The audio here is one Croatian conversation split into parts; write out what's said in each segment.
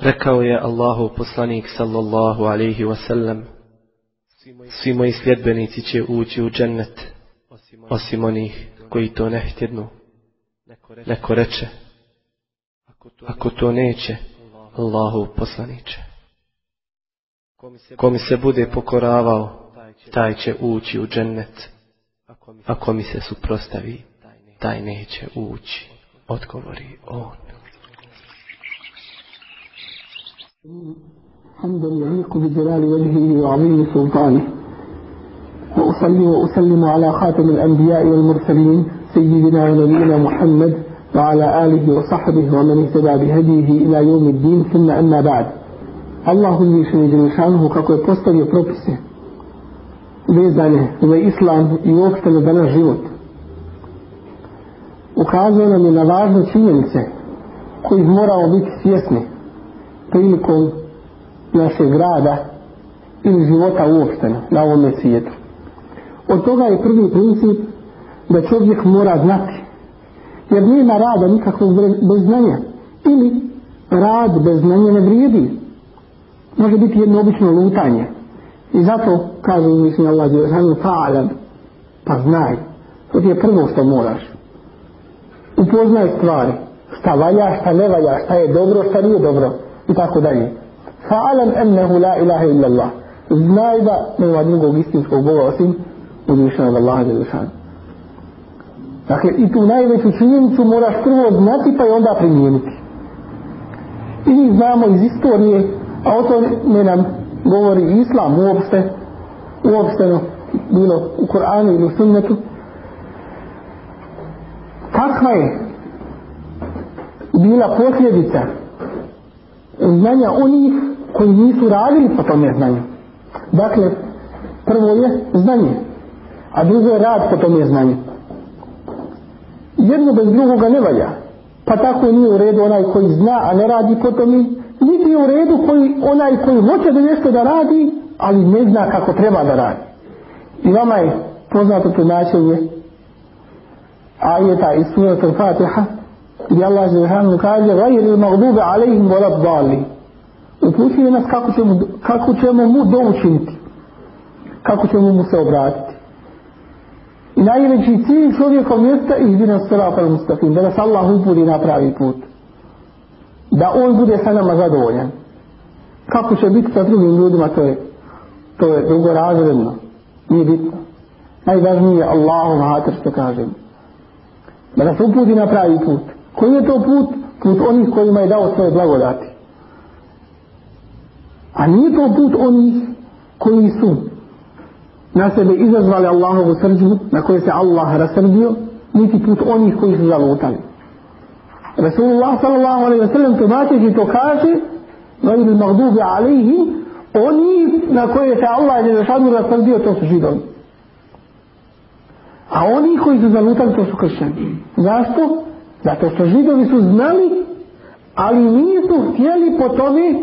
Rekao je Allahu poslanik sallallahu alaihi wasallam Svi moji sljedbenici će ući u džennet Osim onih koji to ne htjednu. Neko reče Ako to neće Allahu poslaniće. Ko mi se bude pokoravao Taj će ući u džennet. Ako mi se suprostavi Taj neće ući Odgovori on حمدا يليق بجلال وجهه وعظيم سلطانه. وأصلي وأسلم على خاتم الأنبياء والمرسلين سيدنا ونبينا محمد وعلى آله وصحبه ومن اهتدى بهديه إلى يوم الدين. ثم أما بعد. الله Đelešanu kako je postavio propise vezane za islam i uopšte na danas život. Ukazao nam je na važne činjenice kojih moramo biti svjesni. Prilikom našeg rada ili života uopšteno na ovome svijetu. Od toga je prvi princip da čovjek mora znati. Jer nema rada nikakvog bez znanja. Ili rad bez znanja ne vrijedi. Može biti jedno obično lutanje. I zato kaže mislim Allah fa'alam pa znaj. To ti je prvo što moraš. Upoznaj stvari. Šta valja, šta ne valja, šta je dobro, šta nije dobro i tako dalje. Fa'alam ennehu la ilaha illa Allah. Znaj da nema drugog istinskog Boga osim uzvišenog Allaha Đelešanu. Dakle, i tu najveću činjenicu moraš prvo znati pa i onda primijeniti. I mi znamo iz istorije, a o tome nam govori Islam uopšte, uopšteno bilo u Koranu ili u sunnetu, kakva je bila posljedica znanja onih koji nisu radili po tome znanju. Dakle, prvo je znanje, a drugo je rad po tome znanju. Jedno bez drugoga ne valja. Pa tako nije u redu onaj koji zna, a ne radi po tome, niti je u redu koji, onaj koji hoće da nešto da radi, ali ne zna kako treba da radi. I vama je poznato tumačenje ajeta iz suratul Fatiha gdje Allah Želešanu kaže gajri magdubi alaihim volat dali upućuje nas kako ćemo, kako ćemo mu doučiniti kako ćemo mu se obratiti. I najveći cilj čovjekov mjesta i izdina srata al-mustaqim da nas Allah uputi na pravi put. Da on bude sa nama zadovoljan. Kako će biti sa drugim ljudima to je to je drugorazredno. Nije bitno. Najvažnije je Allahom hatr što kažem da nas uputi na pravi put koji je to put? put onih kojima je dao svoje blagodati a nije to put onih koji su na sebe izazvali Allahovu srđbu na koje se Allah rasrdio niti put onih koji su zalutali Rasulullah sallallahu alaihi wa sallam tumačeći to kaže gajri magdubi alaihi oni na koje se Allah je zašadu rasrdio to su židovi a oni koji su zalutali to su kršćani zašto? Zato što židovi su znali ali nisu htjeli po tome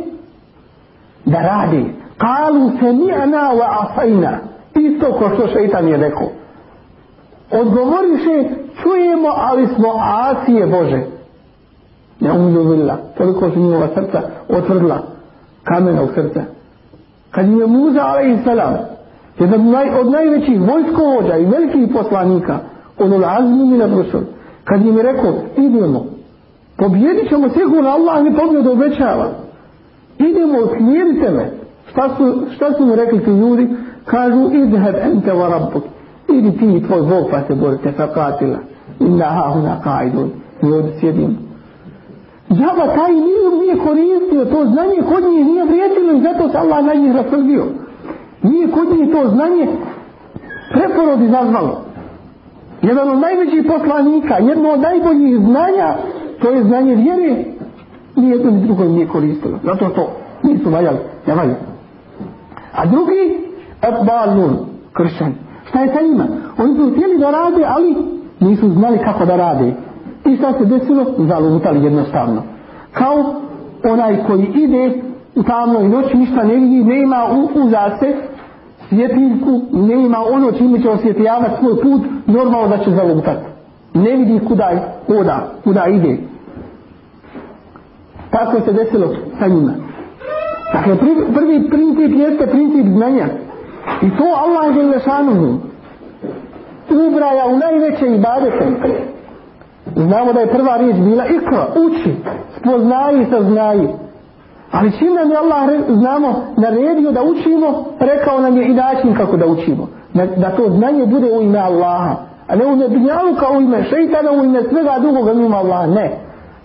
da radi. Kalu se ni'na wa asajna isto ko što šeitan je rekao. Odgovoriše čujemo ali smo asije Bože. Ne umljuvila toliko su njihova srca otvrdila kamenog srca kad im je Muza a.s. jedan od najvećih vojskovođa i velikih poslanika od azmi mi na Brusul kad im je rekao idemo pobjedit ćemo sigurno Allah mi pobjedu obećava. Idemo slijedite me. Šta su, šta su mu rekli ti ljudi? Kažu idheb ente wa rabbuk. Idi ti i tvoj Bog pa se borite fakatila inna ha huna kaidun. I ovdje sjedimo. Džaba taj nije, nije koristio, to znanje kod njih nije vrijedilo i zato se Allah na njih rasrdio. Nije kod njih to znanje preporod izazvalo. Jedan od najvećih poslanika, jedno od najboljih znanja, to je znanje vjere, nije jedno ni drugo nije koristilo. Zato to nisu valjali, ne valjali. A drugi, Abbalun, kršćan. Šta je sa njima? Oni su htjeli da rade, ali nisu znali kako da rade. I šta se desilo? Zalutali jednostavno. Kao onaj koji ide u tamnoj noći, ništa ne vidi, ne ima uza se svjetiljku, ne ima ono čime će osvjetljavati svoj put, normalno da će zalutati. Ne vidi kuda, kuda, kuda ide. Tako se desilo sa njima. Dakle, prvi princip jeste princip znanja. I to Allah je lešanuhu ubraja u najveće ibadete. Znamo da je prva riječ bila ikra, uči, spoznaji, saznaji. Ali čim nam je Allah, znamo, naredio da učimo, rekao nam je i način kako da učimo. Da, to znanje bude u ime Allaha. A ne u ime dunjalu kao u ime šeitana, u ime svega drugoga ima Allah. Ne.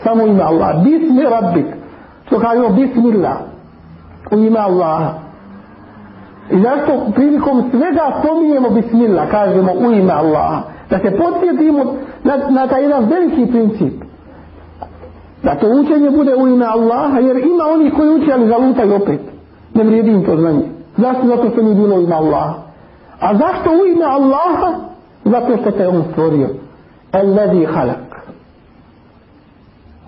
Samo u ime Allah. Bismi rabbik. Što kažemo bismillah. U ime Allaha. I zašto prilikom svega spominjemo bismillah, kažemo u ime Allaha. Da se podsjetimo na, na taj jedan veliki princip. Da to učenje bude u ime Allaha, jer ima oni koji uče, ali zalutaju opet. Ne vrijedi im to znanje. Zašto? Zato što nije bilo ime Allaha. A zašto u ime Allaha? Zato što te on stvorio. Alladhi halak.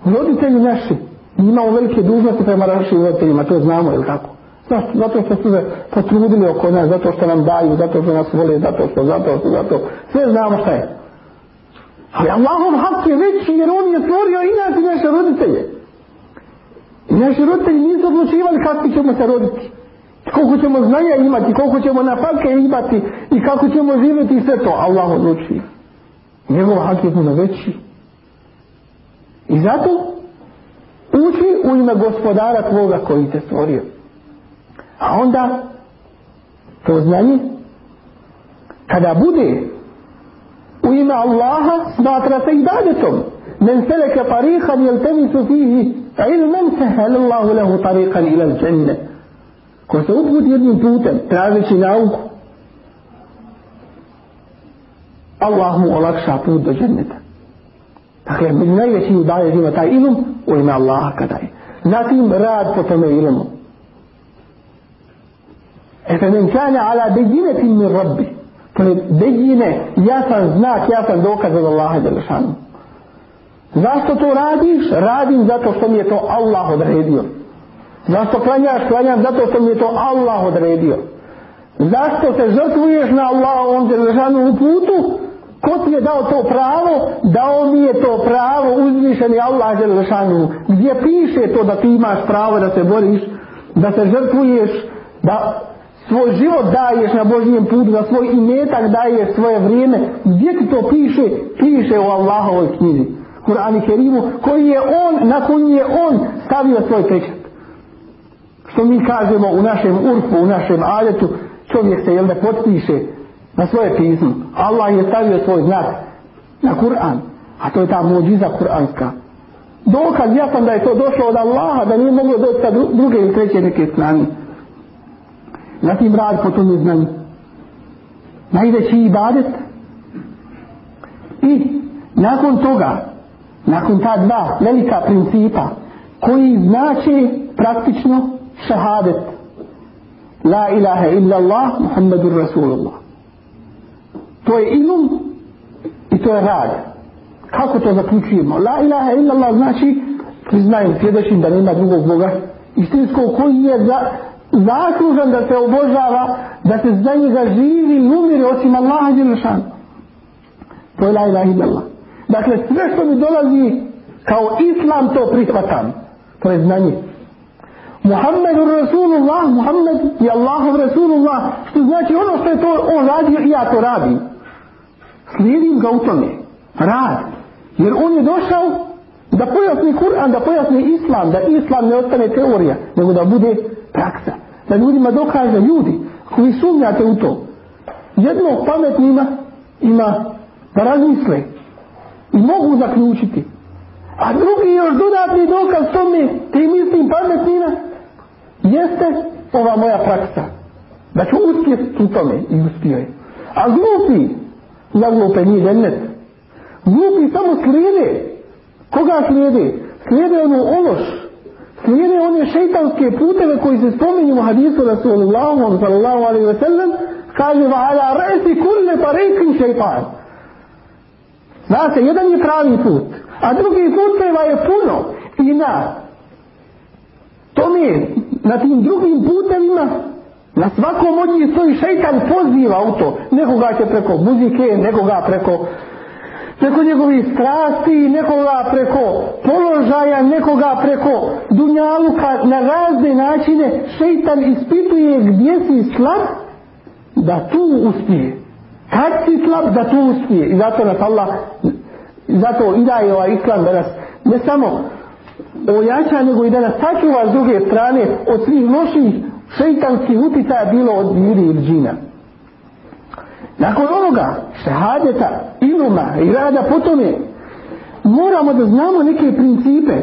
Roditelji naši, imamo velike dužnosti prema našim roditeljima, to znamo, je tako? Zašto? Zato što su se potrudili oko nas, zato što nam daju, zato što nas vole, zato što, zato što, zato. Sve znamo šta je. Ali Allahov hak je veći jer on je stvorio i nas i naše roditelje. I naši roditelji nisu odlučivali kako ćemo se roditi. Koliko ćemo znanja imati, koliko ćemo na fakke imati i kako ćemo živjeti sve to. Allah odluči. Njegov hak je puno veći. I zato uči u ime gospodara tvoga koji te stvorio. A onda to znanje kada bude u ime Allaha smatra se ibadetom. Men seleke tariqan jeltemisu fihi ilmen sehelallahu lehu tariqan ila dženne. Ko se uputi jednim putem tražeći nauku Allah mu olakša put do dženneta. Dakle, među najvećim ibadetima taj ilum u ime Allaha kada je. Zatim rad po tome ilumu. Efe kane ala bejinetin min rabbi. Bejine, jasan znak, jasan dokaz od Allaha Đelešanu. Zašto to radiš? Radim zato što mi je to Allah odredio. Zašto klanjaš? Klanjam zato što mi je to Allah odredio. Zašto se žrtvuješ na Allahom Đelešanu u putu? Ko ti je dao to pravo? Dao mi je to pravo uzvišeni Allah Đelešanu. Gdje piše to da ti imaš pravo da se boriš, da se žrtvuješ, da svoj život daješ na Božijem putu, da svoj imetak daješ svoje vrijeme, gdje ti to piše? Piše u Allahovoj knjizi, Kur'an i Kerimu, koji je on, na koji je on stavio svoj pečat. Što mi kažemo u našem urfu, u našem adetu, čovjek se jel da potpiše na svoje pismo. Allah je stavio svoj znak na Kur'an, a to je ta mođiza kuranska. Dokaz ja sam da je to došlo od Allaha, da nije moglo doći sa druge ili treće neke strane. Zatim rad po tom znanju. Najveći ibadet. I nakon toga, nakon ta dva velika principa, koji znače praktično šahadet. La ilaha illallah, Muhammedur Rasulullah. To je ilum i to je rad. Kako to zaključujemo? La ilaha illallah znači priznajem, svjedočim da nema drugog Boga istinskog koji je za, zaslužan da se obožava, da se za njega živi i umiri osim Allaha Đelešan. To je la ilaha illallah. Dakle, sve što mi dolazi kao islam to prihvatam. To je znanje. Muhammedu Rasulullah, Muhammed je Allahov Rasulullah, što znači ono što je to on radio i ja to radim. Slijedim ga u tome. Rad. Jer on je došao da pojasni Kur'an, da pojasni Islam, da Islam ne ostane teorija, nego da bude praksa. Da ljudima dokaže ljudi koji sumnjate u to. Jedno pametnima ima da razmisle i mogu zaključiti. A drugi još dodatni dokaz tome, tim istim pametnima, jeste ova moja praksa. Da ću uspjeti u tome i uspio je. A glupi, za glupe nije džennet. Glupi samo slijede. Koga slijede? Slijede onu ološ slijede one šeitanske puteve koji se spominju u hadisu Rasulullahom sallallahu alaihi wa sallam kaže ala resi kulle tariqin šeitan. Znate jedan je pravi put a drugi puteva je puno i na tome na tim drugim putevima na svakom od njih stoji šeitan poziva u to. Nekoga će preko muzike nekoga preko preko njegovih strasti, nekoga preko položaja, nekoga preko dunjaluka, na razne načine šeitan ispituje gdje si slab da tu uspije. Kad si slab da tu uspije. I zato nas Allah, zato i daje ovaj islam da nas ne samo ojača, nego i da nas sačuva s druge strane od svih loših šeitanskih utjecaja bilo od ljudi ili džina. Nakon ovoga šehadeta, iluma i rada po tome moramo da znamo neke principe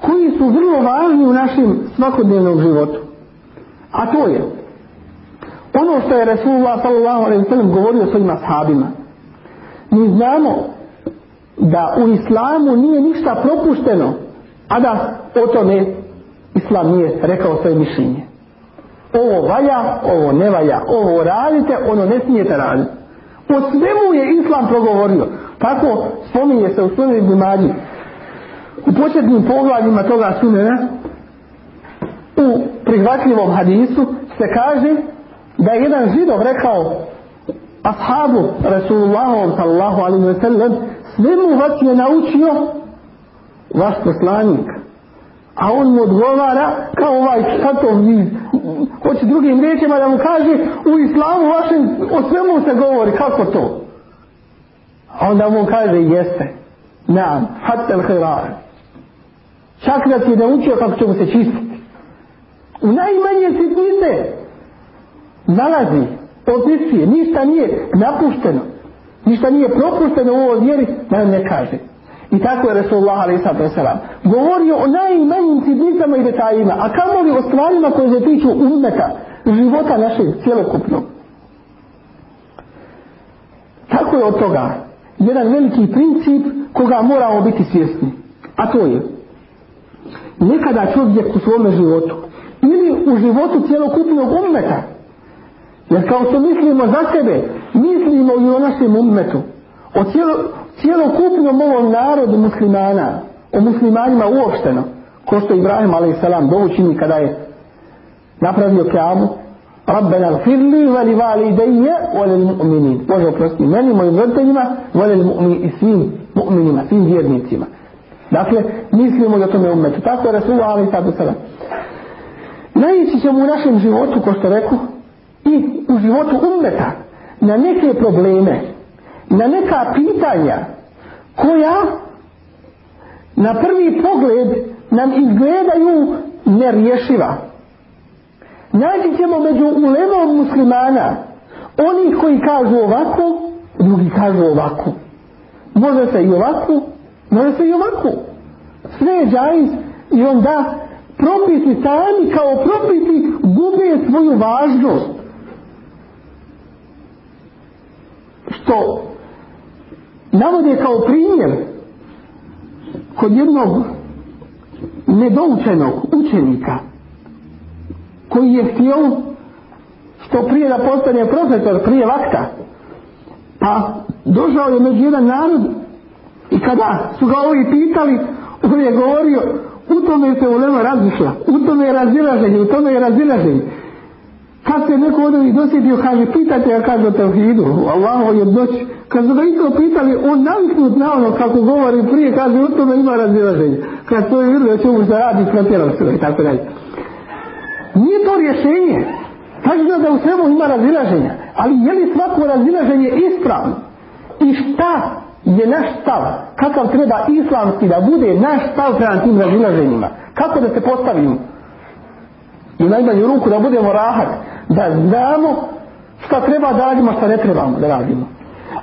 koji su vrlo važni u našem svakodnevnom životu. A to je ono što je Resulullah sallam govorio svojim ashabima. Mi znamo da u islamu nije ništa propušteno, a da o tome islam nije rekao svoje mišljenje. Ovo valja, ovo ne valja, ovo radite, ono ne smijete raditi. O svemu je islam progovorio. Tako spominje se u svojoj Bumađi. U početnim poglavljima toga sunena u prihvatljivom hadisu se kaže da je jedan židov rekao ashabu Rasulullahom sallallahu alaihi wa sallam svemu vas je naučio vaš poslanik a on mu odgovara kao ovaj šta to vi? Hoće drugim riječima da mu kaže u islamu vašem o svemu se govori kako to? A onda mu kaže jeste naam hatta al khairar čak da ti je naučio kako ćemo se čistiti. U najmanje sitnice nalazi opisuje ništa nije napušteno ništa nije propušteno u ovoj vjeri da ne kaže i tako je Resulullah sallam govorio o najmanjim sitnicama i detaljima a kamoli o stvarima koje se tiču umeta života našeg cijelokupnog tako je od toga jedan veliki princip koga moramo biti svjesni a to je nekada čovjek u svome životu ili u životu cijelokupnog umeta jer kao što mislimo za sebe mislimo i o našem ummetu o cijelo, cijelokupnom ovom narodu muslimana o muslimanima uopšteno ko što Ibrahim a.s. dovu čini kada je napravio kjamu Rabbena gfirli vali vali ideje volel mu'minin Bože oprosti meni, mojim roditeljima volel mu'min i svim mu'minima, svim vjernicima dakle mislimo o tome ummetu tako je Rasulullah a.s. Naići ćemo u našem životu, ko što reku, i u životu ummeta na neke probleme, na neka pitanja koja na prvi pogled nam izgledaju nerješiva. Naći ćemo među ulemom muslimana oni koji kažu ovako, drugi kažu ovako. Može se i ovako, može se i ovako. Sve je džajz i onda propisi sami kao propisi gube svoju važnost. što navode kao primjer kod jednog nedoučenog učenika koji je htio što prije da postane profesor prije vakta pa došao je među jedan narod i kada su ga ovi pitali on je govorio u tome se ulema razmišlja u tome je razilaženje u tome je razilaženje kad se neko od ovih dosjetio, kaže, pitate ja kaže o tevhidu, Allaho jednoći. Kad su ga i to pitali, on naviknut na ono kako govori prije, kaže, u tome ima razilaženje. Kad to je vidio, čemu se radi, protjerao se i tako dalje. Nije to rješenje. Kaže da u svemu ima razilaženja. Ali je li svako razilaženje ispravno? I šta je naš stav? Kakav treba islamski da bude naš stav prema tim razilaženjima? Kako da se postavimo? I u najmanju ruku da budemo rahat da znamo šta treba da radimo, šta ne trebamo da radimo.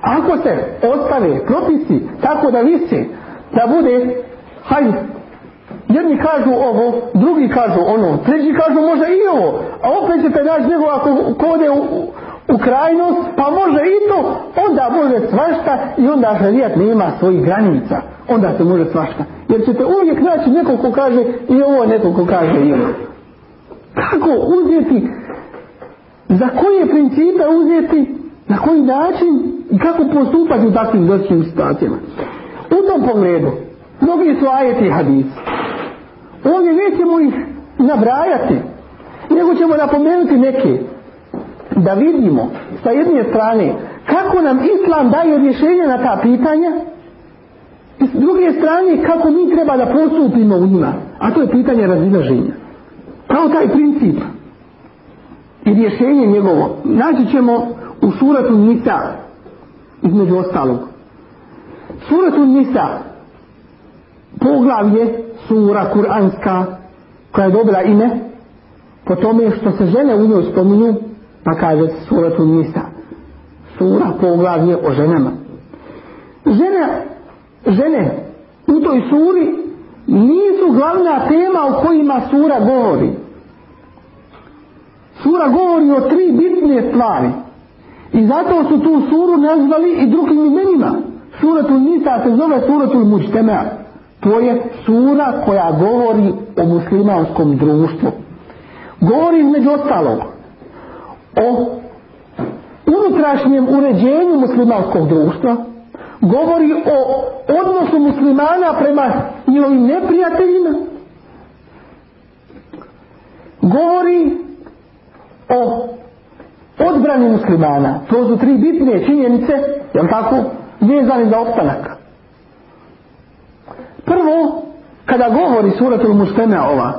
Ako se ostave propisi tako da vise, da bude, hajde, jedni kažu ovo, drugi kažu ono, treći kažu može i ovo, a opet ćete naći nego ako kode u, u krajnost, pa može i to, onda može svašta i onda šarijat nema svojih granica. Onda se može svašta. Jer ćete uvijek naći neko ko kaže i ovo, neko ko kaže i ovo. Kako uzeti za koje principe uzeti, na koji način i kako postupati u takvim dotičnim situacijama. U tom pogledu, mnogi su ajeti hadis. Ovdje nećemo ih nabrajati, nego ćemo napomenuti neke, da vidimo sa jedne strane kako nam Islam daje rješenje na ta pitanja s druge strane kako mi treba da postupimo u njima, a to je pitanje razilaženja. Kao taj princip i rješenje njegovo naći ćemo u suratu Nisa između ostalog. Suratu Nisa poglavlje sura kuranska koja je dobila ime po tome što se žene u njoj spominju pa kaže suratu Nisa. Sura poglavlje o ženama. Žene žene u toj suri nisu glavna tema o kojima sura govori. Sura govori o tri bitne stvari i zato su tu suru nazvali i drugim imenima. Suratul Nisa se zove suratul Mučtema to je sura koja govori o muslimanskom društvu. Govori između ostalog o unutrašnjem uređenju muslimanskog društva. Govori o odnosu muslimana prema njihovim neprijateljima. Govori o odbrani muslimana. To su tri bitne činjenice jel tako vezani za opstanak. Prvo kada govori suratul mušteme ova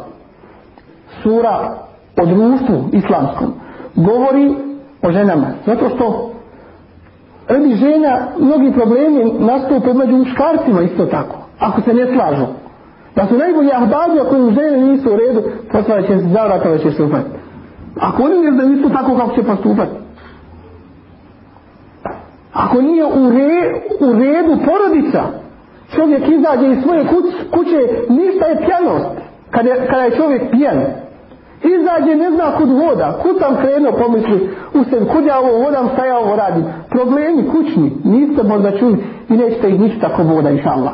sura o društvu islamskom govori o ženama. Zato što radi žena mnogi problemi nastupe među muškarcima isto tako ako se ne slažu. Da su najbolji ahbabi ako im žene nisu u redu poslala će se zavratova će se upati ako oni ne znaju isto tako kako će postupati. Ako nije u, re, u redu porodica čovjek izađe iz svoje kuć, kuće ništa je pjanost kada kada je čovjek pijan. Izađe ne zna kud voda kud tam krenuo pomisli u sebi kud ja ovo vodam šta ja ovo radim? Problemi kućni niste možda čuli i nećete ih ništa tako voda inša Allah.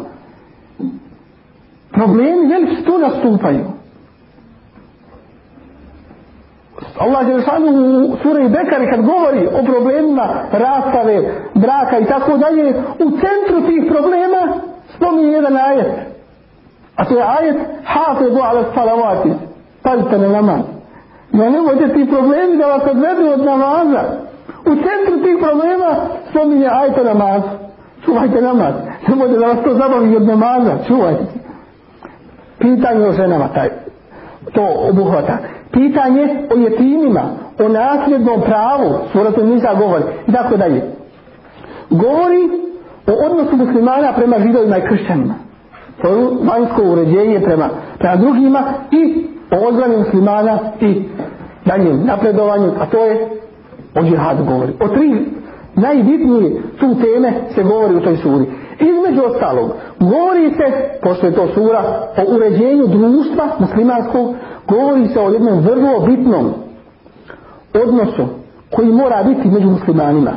Problemi veliki tu nastupaju Allah je u suri Bekari kad govori o problemima rastave, braka i tako dalje, u centru tih problema spominje jedan ajet. A to je ajet hafizu ala salavati. Pazite na namaz. Ja nemojte ti problemi da vas odvedu od namaza. U centru tih problema spominje ajet o namazu. Čuvajte namaz. Nemojte da vas to zabavi od namaza. Čuvajte. Pitanje o ženama taj. To obuhvata pitanje o jetinima, o nasljednom pravu, suratom Nisa govori, i tako dalje. Govori o odnosu muslimana prema židovima i kršćanima. To je vanjsko uređenje prema, prema drugima i o odbrani muslimana i daljem napredovanju, a to je o džihadu govori. O tri najbitnije tu teme se govori u toj suri. Između ostalog, govori se, pošto je to sura, o uređenju društva muslimanskog, govori se o jednom vrlo bitnom odnosu koji mora biti među muslimanima.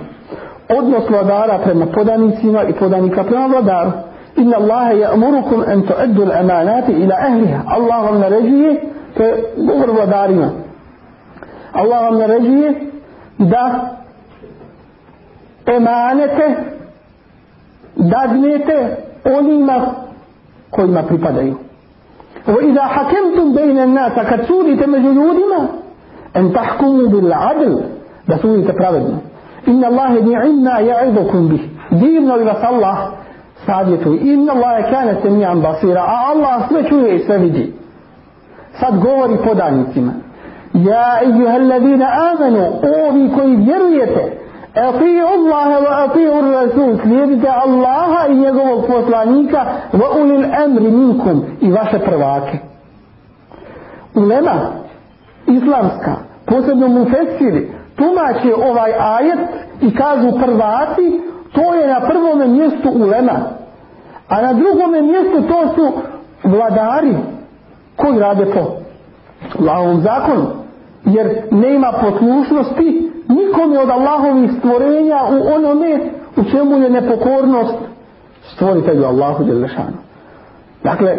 Odnos vladara prema podanicima i podanika prema vladaru. Inna Allahe ja'murukum en tu'addu al-amanati ila ahliha. Allah vam naređuje, to je govor vladarima. Allah vam naređuje da emanete dadnete onima kojima pripadaju. وإذا حكمتم بين الناس كتسوري تمجو أن تحكموا بالعدل. بسوري تفرادنا إن الله دعنا يعظكم به. دين الله صلى الله صادته إن الله كان سميعا بصيرا. آه، الله سمكوا يسفجي sad govori podanicima ja i ljudi koji vjerujete Atiju Allahe wa atiju Rasul, slijedite Allaha i njegovog poslanika wa ulil emri minkum i vaše prvake. Ulema islamska, posebno mufesiri, tumače ovaj ajet i kažu prvaci, to je na prvome mjestu ulema. A na drugome mjestu to su vladari koji rade po Allahovom zakonu. Jer nema poslušnosti nikome od Allahovih stvorenja u onome u čemu je nepokornost stvoritelju Allahu Đelešanu. Dakle,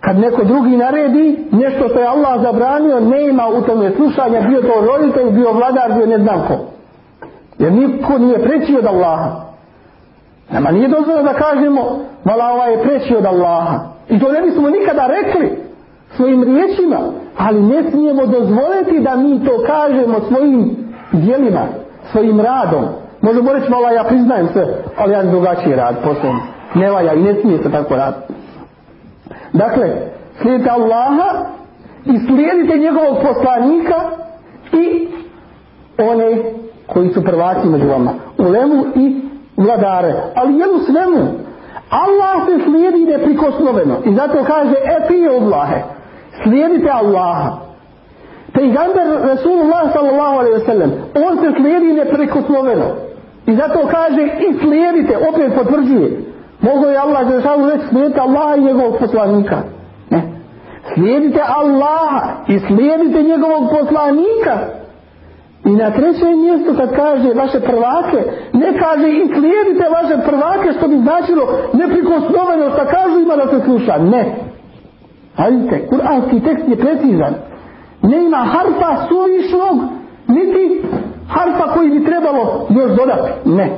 kad neko drugi naredi nešto što je Allah zabranio, nema u tome slušanja, bio to roditelj, bio vladar, bio ne znam ko. Jer niko nije preći od Allaha. Nama nije dozvoljeno da kažemo, vala ovaj je preći od Allaha. I to ne bismo nikada rekli svojim riječima, ali ne smijemo dozvoliti da mi to kažemo svojim dijelima, svojim radom. Možemo reći, vala, ja priznajem sve, ali ja drugačiji rad, posebno. Ne valja i ne smije se tako raditi. Dakle, slijedite Allaha i slijedite njegovog poslanika i one koji su prvaci među vama. U lemu i vladare. Ali jel svemu? Allah se slijedi neprikosnoveno. I zato kaže, e fi Allahe. Slijedite Allaha. Pejgamber Rasulullah sallallahu alaihi wa sallam, on se slijedi neprikosnoveno. I zato kaže i slijedite, opet potvrđuje. Mogu je Allah za reći slijedite Allaha i njegovog poslanika. Ne. Slijedite Allaha i slijedite njegovog poslanika. I na trećem mjestu kad kaže vaše prvake, ne kaže i slijedite vaše prvake što bi značilo neprikosnoveno što kažu ima da se sluša. Ne. Hajde, kuranski tekst je precizan. Ne ima harfa suvišnog, niti harfa koji bi trebalo još dodati. Ne.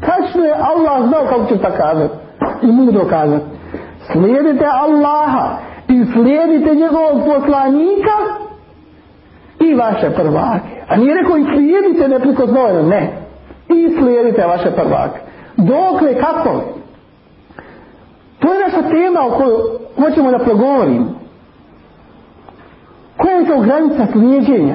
Tačno je Allah znao kako će ta kazati. I mudro kazati. Slijedite Allaha i slijedite njegovog poslanika i vaše prvake. A nije rekao i slijedite neprikoznoveno. Ne. I slijedite vaše prvake. Dokle, kako? To je naša tema o kojoj hoćemo da progovorimo. Koja je to granica slijeđenja?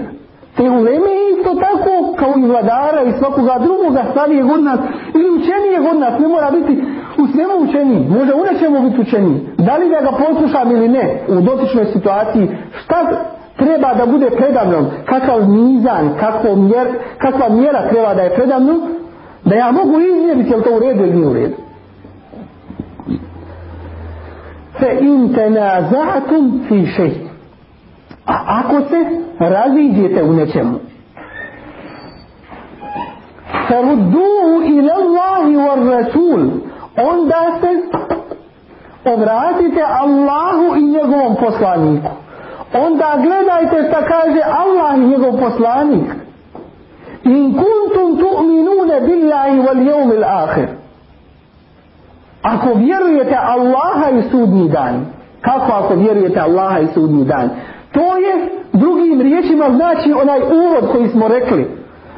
Te uleme isto tako kao i vladara i svakoga drugoga starijeg od nas ili učenijeg od nas. Ne mora biti u svemu učeniji. Može u nečemu biti učeniji. Da li da ga poslušam ili ne u dotičnoj situaciji. Šta treba da bude predavnom? Kakav nizan, kakva, mjer, kakva mjera treba da je predavnom? Da ja mogu izmjeriti je li to u redu ili nije u redu. Fe in tenazatum fi šeji. A ako se raziđete u nečemu, ila Allahi wa Rasul, onda se obratite Allahu i njegovom poslaniku. Onda gledajte šta kaže Allah i njegov poslanik. In kuntum tu'minune billahi wal jevmil ahir. Ako vjerujete Allaha i sudnji dan, kako ako vjerujete Allaha i sudnji dan? To je drugim riječima znači onaj uvod koji smo rekli.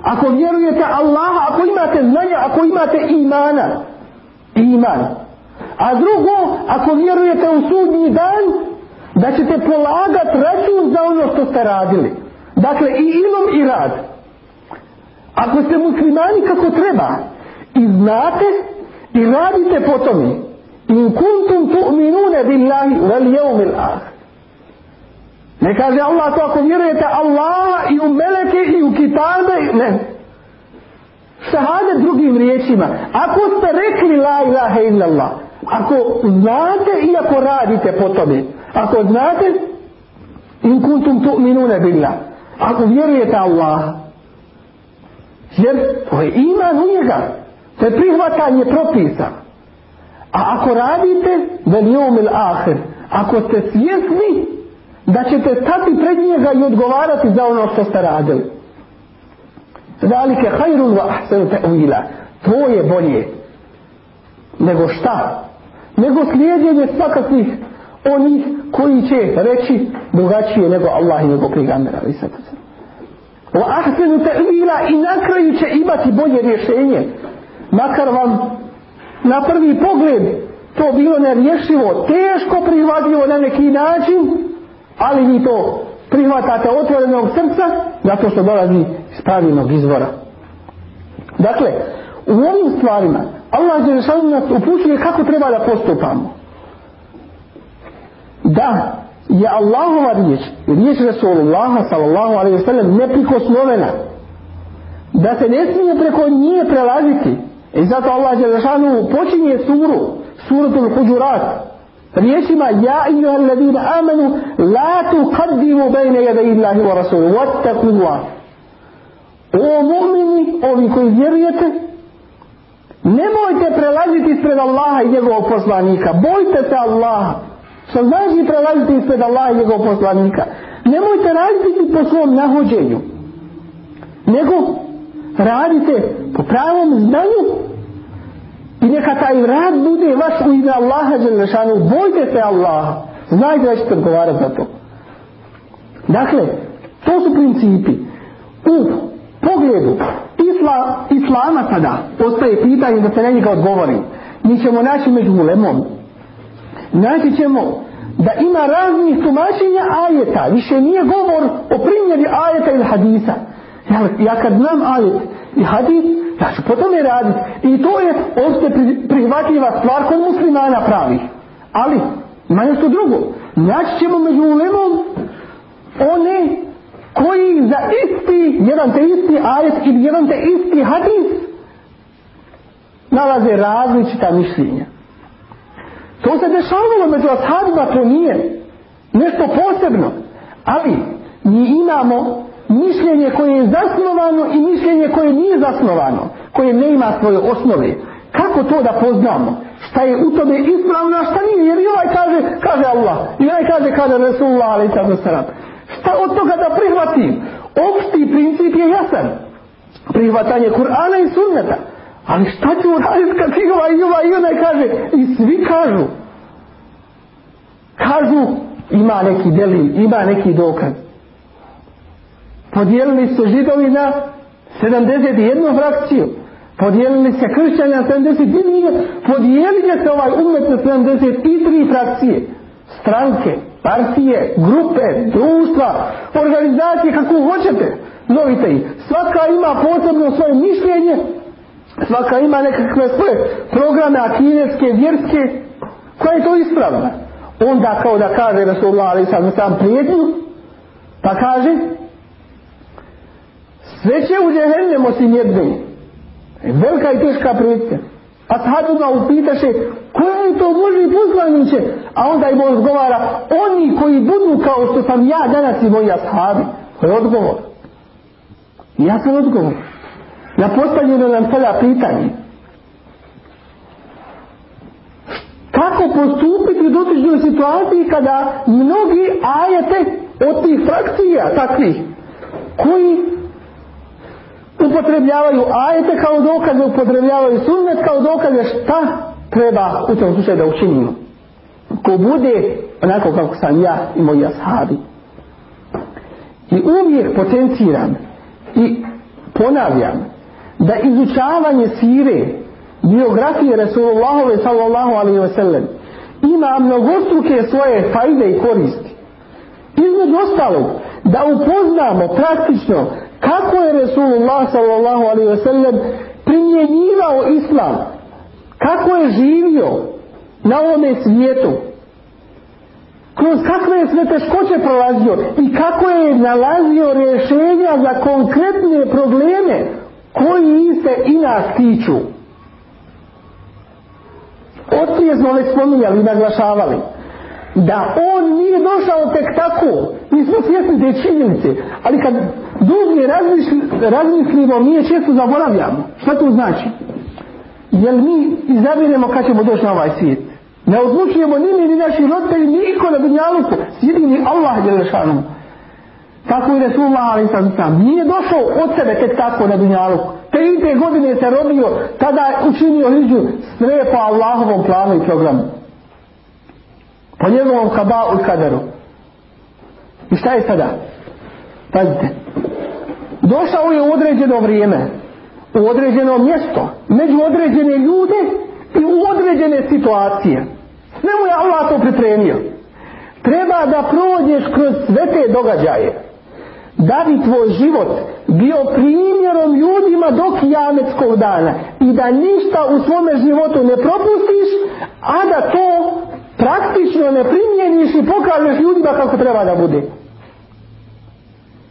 Ako vjerujete Allaha, ako imate znanja, ako imate imana, iman. A drugo, ako vjerujete u sudnji dan, da ćete polagat račun za ono što ste radili. Dakle, i ilom i rad. Ako ste muslimani kako treba i znate i radite po tome, in kuntum tu'minune billahi wal jevmil ahir. Ne kaže Allah to ako vjerujete Allah i u meleke i u kitabe, ne. Šahade drugim riječima. Ako ste rekli la ilaha illallah, ako znate i ako radite po tome, ako znate in kuntum tu'minune billah, ako vjerujete Allah, jer to je iman u njega, to je prihvatanje propisa. A ako radite, veliomil ahir, ako ste svjesni da ćete stati pred njega i odgovarati za ono što ste radili. Zalike hajrun wa ahsanu ta'wila. To je bolje. Nego šta? Nego slijedjenje svakakvih onih koji će reći drugačije nego Allah i njegov prigamber. Wa ahsanu ta'wila i na kraju će imati bolje rješenje. Makar vam na prvi pogled to bilo nerješivo, teško prihvatljivo na neki način, ali vi to prihvatate otvorenog srca zato što dolazi iz pravilnog izvora. Dakle, u ovim stvarima Allah Đelešanu nas upućuje kako treba da postupamo. Da je Allahova riječ, riječ Rasulullaha sallallahu alaihi sallam neprikosnovena. Da se ne smije preko nje prelaziti. I zato Allah Đelešanu počinje suru, suratul Huđurat, riječima ja i amanu la tuqaddimu bejne jada illahi wa rasulu wattaku Allah. O mu'mini ovi koji vjerujete nemojte prelaziti ispred Allaha i njegovog poslanika. Bojte se Allaha. Što znači prelaziti ispred Allaha i njegovog poslanika? Nemojte raditi po svom nahođenju nego radite po pravom znanju i neka taj rad bude vaš u ime Allaha Đelešanu. Bojte se Allaha. Znajte da ćete odgovarati za to. Dakle, to su principi. U pogledu isla, islama sada ostaje pitanje da se na njega odgovori mi ćemo naći među ulemom naći ćemo da ima raznih tumačenja ajeta više nije govor o primjeri ajeta ili hadisa ja, ja kad znam ajet i hadis ja ću po tome raditi i to je opšte prihvatljiva stvar kod muslimana pravi ali ima nešto drugo naći ćemo među ulemom one koji za isti, jedan te isti ajet ili jedan te isti hadis nalaze različita mišljenja. To se dešavalo među ashabima, to nije nešto posebno. Ali mi imamo mišljenje koje je zasnovano i mišljenje koje nije zasnovano, koje ne ima svoje osnove. Kako to da poznamo? Šta je u tome ispravno, a šta nije? Jer i ovaj kaže, kaže Allah. I ovaj kaže, kaže Resulullah, ali Šta od toga da prihvatim? Opšti princip je jasan. Prihvatanje Kur'ana i sunneta. Ali šta ću raditi kad i ovaj i ovaj i onaj kaže? I svi kažu. Kažu ima neki deli, ima neki dokaz. Podijelili su židovi na 71 frakciju. Podijelili se kršćani na 72. Podijelili se ovaj umet na 73 frakcije. Stranke partije, grupe, društva, organizacije, kako hoćete, zovite ih. Svaka ima posebno svoje mišljenje, svaka ima nekakve svoje programe akineske, vjerske, koja je to ispravna. Onda kao da kaže Rasulullah ali sam prijednju, pa kaže sve će u džehennem osim jedne. Velika i teška prijetnja. A sad ga upitaše koje to Boži poslaniće? A onda im odgovara oni koji budu kao što sam ja danas i moji ashabi. To je odgovor. Ja sam odgovor. Na postavljeno nam sada pitanje. Kako postupiti u dotičnoj situaciji kada mnogi ajete od tih frakcija takvih koji upotrebljavaju ajete kao dokaze, upotrebljavaju sunnet kao dokaze šta treba u tom slučaju da učinimo. Ko bude onako kako sam ja i moji ashabi. I uvijek potenciram i ponavljam da izučavanje sire biografije Rasulullahove sallallahu alaihi wa sallam ima mnogostruke svoje fajde i koristi. Između ostalog, da upoznamo praktično kako je Resulullah sallallahu alaihi sellem primjenjivao islam? Kako je živio na ovome svijetu? Kroz kakve je sve teškoće prolazio? I kako je nalazio rješenja za konkretne probleme koji se i nas tiču? Otprije smo već spominjali i naglašavali da on nije došao tek tako. Mi smo svjesni te činjenice ali kad dublje razmislimo mi je često zaboravljamo. Šta to znači? Jer mi izabiremo kad ćemo doći na ovaj svijet? Ne odlučujemo ni mi ni naši roditelji niko na dunjaluku. Jedini Allah je lešanu tako je Resulullah ali sam sam nije došao od sebe tek tako na dunjaluku. Te i te godine se rodio tada učinio hiđu sve po Allahovom planu i programu po njegovom kabau i kaderu i šta je sada? Pazite. Došao je u određeno vrijeme u određeno mjesto među određene ljude i u određene situacije. Sve mu je Allah to pripremio. Treba da prođeš kroz sve te događaje da bi tvoj život bio primjerom ljudima do kijametskog dana i da ništa u svome životu ne propustiš a da to praktično ne primjeniš i pokažeš ljudima kako treba da bude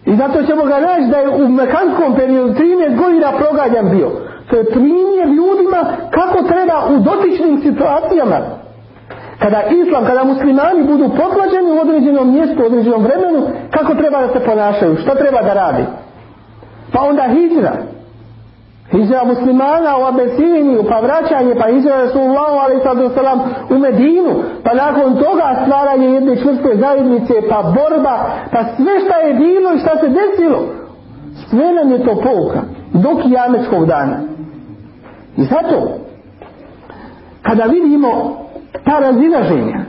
i zato ćemo ga reći da je u mekanskom periodu 13 godina proganjan bio. To je primjer ljudima kako treba u dotičnim situacijama. Kada islam, kada muslimani budu potlačeni u određenom mjestu, u određenom vremenu, kako treba da se ponašaju, što treba da radi. Pa onda hijra. Hijra muslimana u Abesiniju, pa vraćanje, pa hijra Rasulullahu sallam u Medinu, pa nakon toga stvaranje jedne čvrste zajednice, pa borba, pa sve šta je bilo i šta se desilo. Sve nam je to pouka do kijamečkog dana. I zato, kada vidimo ta razilaženja,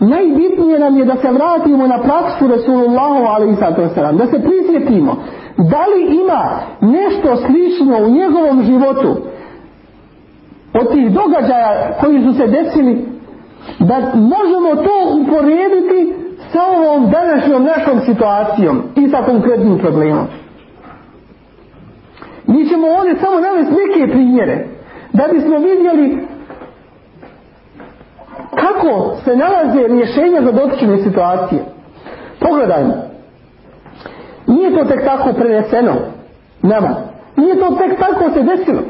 Najbitnije nam je da se vratimo na praksu Resulullahu a.s. Da se prisjetimo da li ima nešto slično u njegovom životu od tih događaja koji su se desili da možemo to uporediti sa ovom današnjom našom situacijom i sa konkretnim problemom. Mi ćemo ovdje samo navesti neke primjere da bismo vidjeli kako se nalaze rješenja za dotične situacije. Pogledajmo. Nije to tek tako preneseno nama. Nije to tek tako se desilo.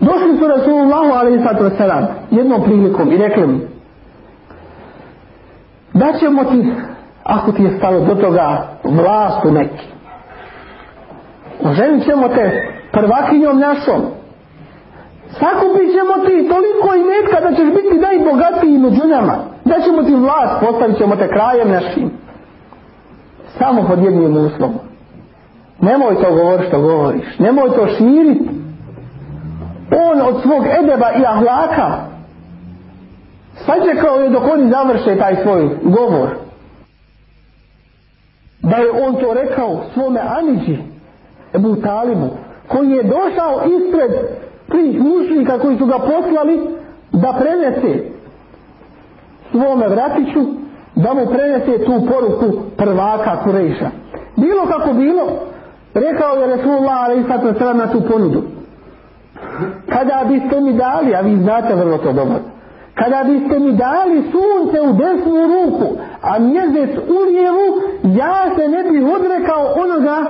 Došli su Rasulullahu sallatu jednom prilikom i rekli mi da ćemo ti ako ti je stalo do toga vlastu neki oženit ćemo te prvakinjom našom sakupit ćemo ti toliko imetka da ćeš biti najbogatiji među nama da ćemo ti vlast postavit ćemo te krajem našim samo pod jednim uslovom. Nemoj to govoriti što govoriš. Nemoj to širiti on od svog edeba i ahlaka sačekao je dok oni završe taj svoj govor. Da je on to rekao svome Aniđi Ebu Talibu koji je došao ispred tih mušnika koji su ga poslali da prenese svome vratiću da mu prenese tu poruku prvaka Kureša. Bilo kako bilo rekao je Resulullah ali na tu ponudu. Kada biste mi dali a vi znate vrlo to dobro kada biste mi dali sunce u desnu ruku a mjesec u lijevu ja se ne bih odrekao onoga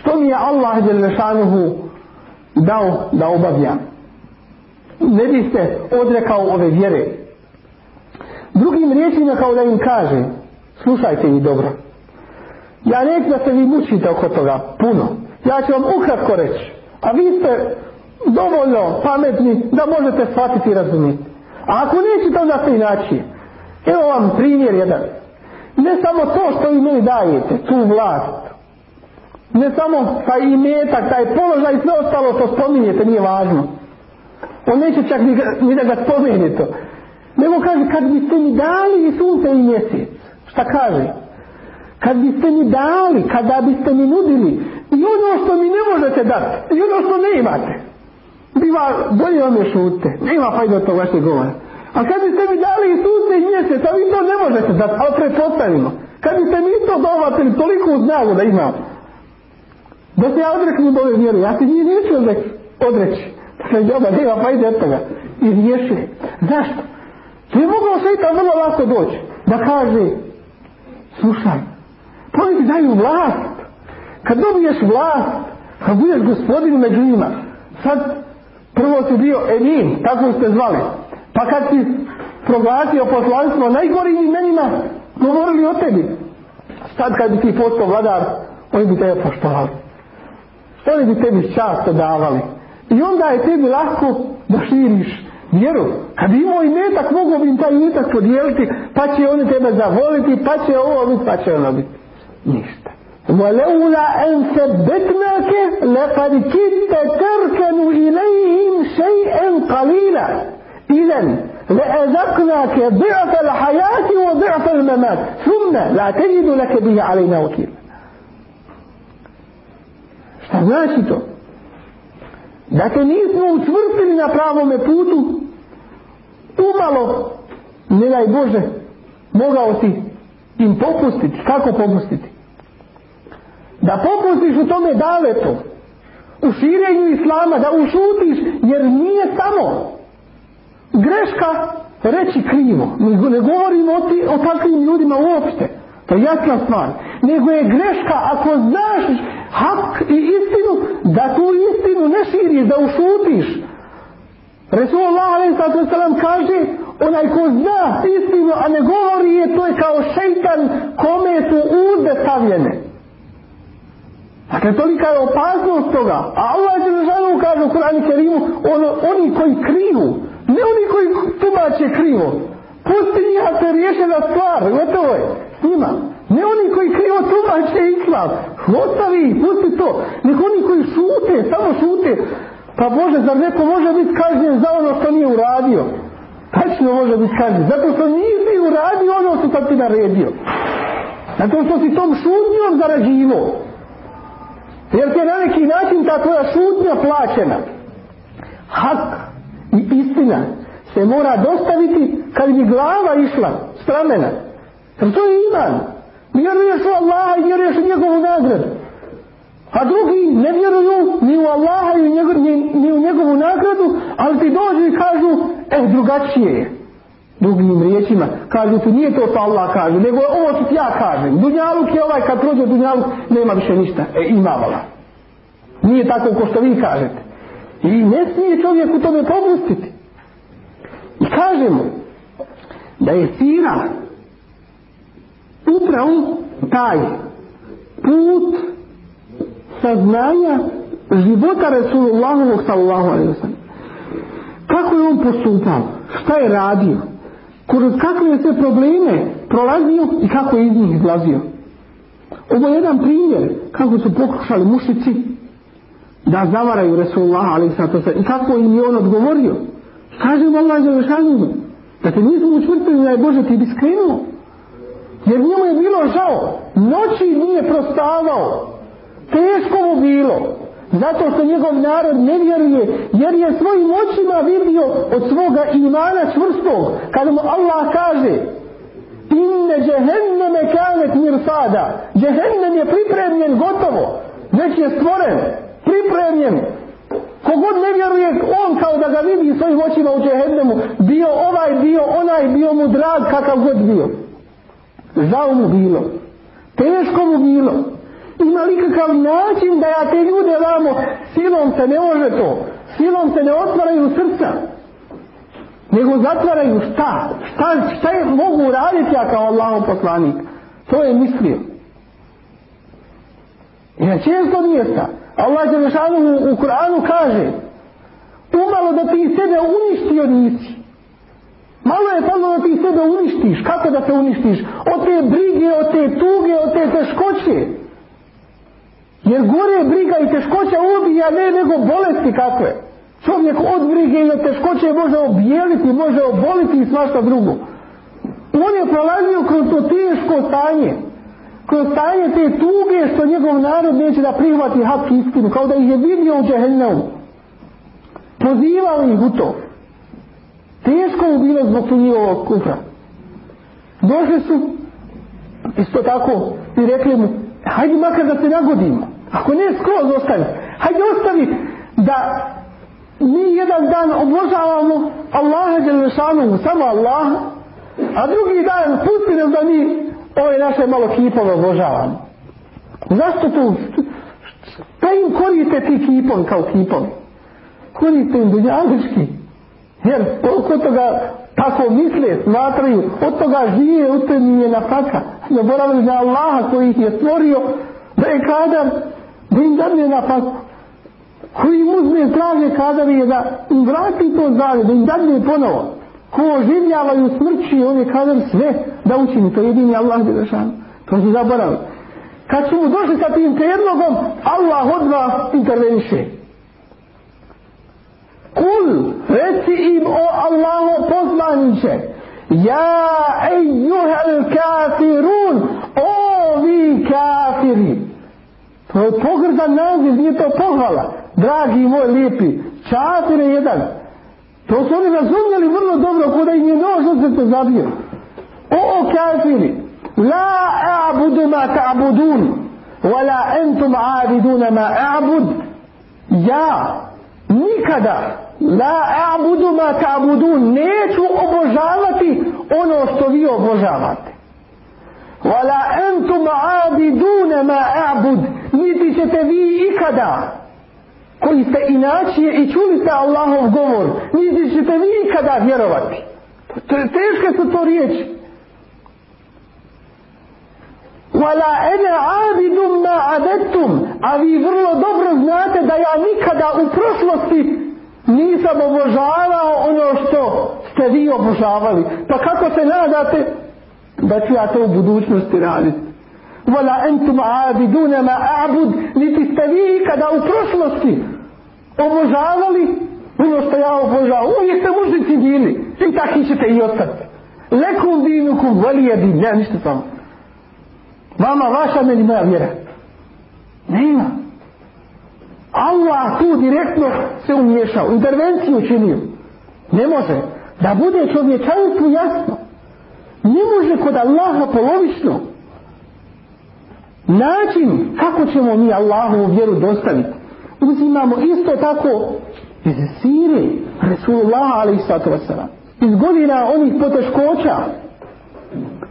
što mi je Allah Đelešanuhu dao da obavljam. Ne biste odrekao ove vjere drugim riječima kao da im kaže slušajte mi dobro. Ja neću da se vi mučite oko toga puno. Ja ću vam ukratko reći a vi ste dovoljno pametni da možete shvatiti i razumjeti. A ako nećete onda se inači. Evo vam primjer jedan. Ne samo to što vi meni dajete tu vlast ne samo taj imetak, taj položaj i sve ostalo to spominjete, nije važno. On neće čak ni, ni da ga spomenete. Nego kaže, kad biste mi dali i sunce i mjesec, šta kaže? Kad biste mi dali, kada biste mi nudili i ono što mi ne možete dati, i ono što ne imate, biva, bolje vam je šute, nema fajda od toga što govora. A kad biste mi dali i sunce i mjesec, a vi to ne možete dati, ali pretpostavimo, kad biste mi to dovatili toliko znagu da imam, da se ja odreknem ove vjere, ja se nije neću odreći. Dakle, džaba, nema ide od toga. I riješili. Zašto? To je mogao šeitan vrlo lako doći. Da kaže, slušaj, pa oni ti daju vlast. Kad dobiješ vlast, kad budeš gospodin među njima, sad prvo si bio Emin, tako ste zvali. Pa kad si proglasio poslanstvo najgorim imenima, govorili o tebi. Sad kad bi ti postao vladar, oni bi tebe poštovali oni bi tebi často davali. I onda je tebi lako da širiš vjeru. Kad imao i metak, mogu bi im taj metak podijeliti, pa će oni tebe zavoliti, pa će ovo biti, pa će ono biti. Ništa. ولولا أن ثبتناك لقد كدت تركن إليهم شيئا قليلا إذا لأذقناك ضعف الحياة وضعف الممات ثم لا تجد لك به علينا وكيلا Šta znači to? Da te nismo učvrstili na pravome putu, umalo, ne daj Bože, mogao si im popustiti. Kako popustiti? Da popustiš u tome daleto, u širenju islama, da ušutiš, jer nije samo greška reći krivo. Ne govorimo o, ti, o takvim ljudima uopšte. To je jasna stvar. Nego je greška ako znaš hak i istinu, da tu istinu ne širiš, da ušutiš. Resulullah a.s. kaže, onaj ko zna istinu, a ne govori je, to je kao šeitan kome su uzde stavljene. Dakle, tolika je opasnost toga. A Allah je žanu kaže u Kurani Kerimu, ono, oni koji kriju, ne oni koji tumače krivo. Pusti njih, se riješena stvar, gotovo je, s njima. Ne oni koji krivo tumače islam. Ostavi ih, pusti to. Nek oni koji šute, samo šute. Pa Bože, zar neko može biti kažnjen za ono što nije uradio? Tačno može biti kažnjen. Zato što nisi uradio ono što sam ti naredio. Zato što si tom šutnjom zarađivo. Jer ti je na neki način ta tvoja šutnja plaćena. Hak i istina se mora dostaviti kad bi glava išla s ramena. Jer to je iman. Vjeruješ u Allaha i vjeruješ u njegovu nagradu. A drugi ne vjeruju ni u Allaha ni, ni u njegovu nagradu, ali ti dođu i kažu, e, drugačije je. Drugim riječima, kažu ti nije to što Allah kaže, nego ovo što ti ja kažem. Dunjaluk je ovaj, kad prođe Dunjaluk, nema više ništa. E, ima vala. Nije tako ko što vi kažete. I ne smije čovjek u tome popustiti. I kažemo da je sira upravo taj put saznanja života Resulullahovog sallallahu alaihi Kako je on postupao? Šta je radio? Kroz kakve je sve probleme prolazio i kako je iz njih izlazio? Ovo je jedan primjer kako su pokušali mušici da zavaraju Resulullah ali i kako im je on odgovorio. Kaže Allah Želešaninu da te nisu učvrstili da je Bože ti bi skrenuo. Jer njemu je bilo žao. Noći nije prostavao. Teško mu bilo. Zato što njegov narod ne vjeruje. Jer je svojim očima vidio od svoga imana čvrstog. Kada mu Allah kaže Inne džehenneme kanet mirsada. Džehennem je pripremljen gotovo. Već je stvoren. Pripremljen. Kogod ne vjeruje, on kao da ga vidi svojim očima u džehennemu. Bio ovaj, bio onaj, bio mu drag kakav god bio. Žao mu bilo. Teško mu bilo. Ima li kakav način da ja te ljude vamo, silom se ne može to. Silom se ne otvaraju srca. Nego zatvaraju šta? Šta, šta je, mogu raditi ja kao Allahom poslanik? To je mislio. I na često mjesta Allah u, u Kur'anu kaže umalo da ti sebe uništio nisi. Malo je samo da ti sebe uništiš. Kako da se uništiš? Od te brige, od te tuge, od te teškoće. Jer gore briga i teškoća ubija ne nego bolesti kakve. Čovjek od brige i od teškoće može obijeliti, može oboliti i svašta drugo. On je prolazio kroz to teško stanje. Kroz stanje te tuge što njegov narod neće da prihvati hak istinu. Kao da ih je vidio u džehennemu. Pozivao ih u to. Teško mu bilo zbog njihovog kufra. Došli su isto tako i rekli mu hajde makar da se nagodimo. Ako ne skroz ostavi. Hajde ostavi da mi jedan dan obožavamo Allaha Đelešanu, samo Allah, a drugi dan pusti nam da mi ove naše malo kipove obožavamo. Zašto tu? Pa im koriste ti kipovi kao kipovi. Koriste im dunjalički. Jer koliko toga tako misle, smatraju, od toga žije, u tem je nafaka. Zaboravili na Allaha koji ih je stvorio, da je kadar, da im dadne nafaku. Koji im uzme zdravlje kadar je da im vrati to zdravlje, da im dadne ponovo. Ko oživljavaju smrći, on je kadar sve da učini, to jedini Allah Đelešan. To su zaboravili. Kad su mu došli sa tim prijedlogom, Allah odmah interveniše. Kul, reci im o Allahu poslaniće, ja ejuhel kafirun, o vi kafiri. To je pogrdan naziv, nije to pohvala. Dragi moj lijepi, čafir je jedan. To su oni razumjeli vrlo dobro, kuda im je nož od srce zabio. O, kafiri, la a'budu ma ta'budun, wala entum a'biduna ma a'bud. Ja nikada La a'budu ma ta'budun. Neću obožavati ono što vi obožavate. Wala entum abidune ma a'bud. Niti ćete vi ikada koji ste inačije i čuli ste Allahov govor. Niti ćete vi ikada vjerovati. Teške su to riječi. Wala ene abidum ma adetum. A vi vrlo dobro znate da ja nikada u prošlosti nisam obožavao ono što ste vi obožavali. Pa kako se nadate da ću ja to u budućnosti raditi? Vala entum abidune ma abud, niti ste vi kada u prošlosti obožavali ono što ja obožavam, uvijek ste mušnici bili i takvi ćete i ostati. Lekum dinukum valije din, nema ništa samo. Vama vaša, meni moja vjera. Nema. Allah tu direktno se umješao, intervenciju činio. Ne može. Da bude čovječanstvu jasno. Ne može kod Allaha polovično. Način kako ćemo mi Allahovu vjeru dostaviti. Uzimamo isto tako iz sire Resulullah wasalam. Iz godina onih poteškoća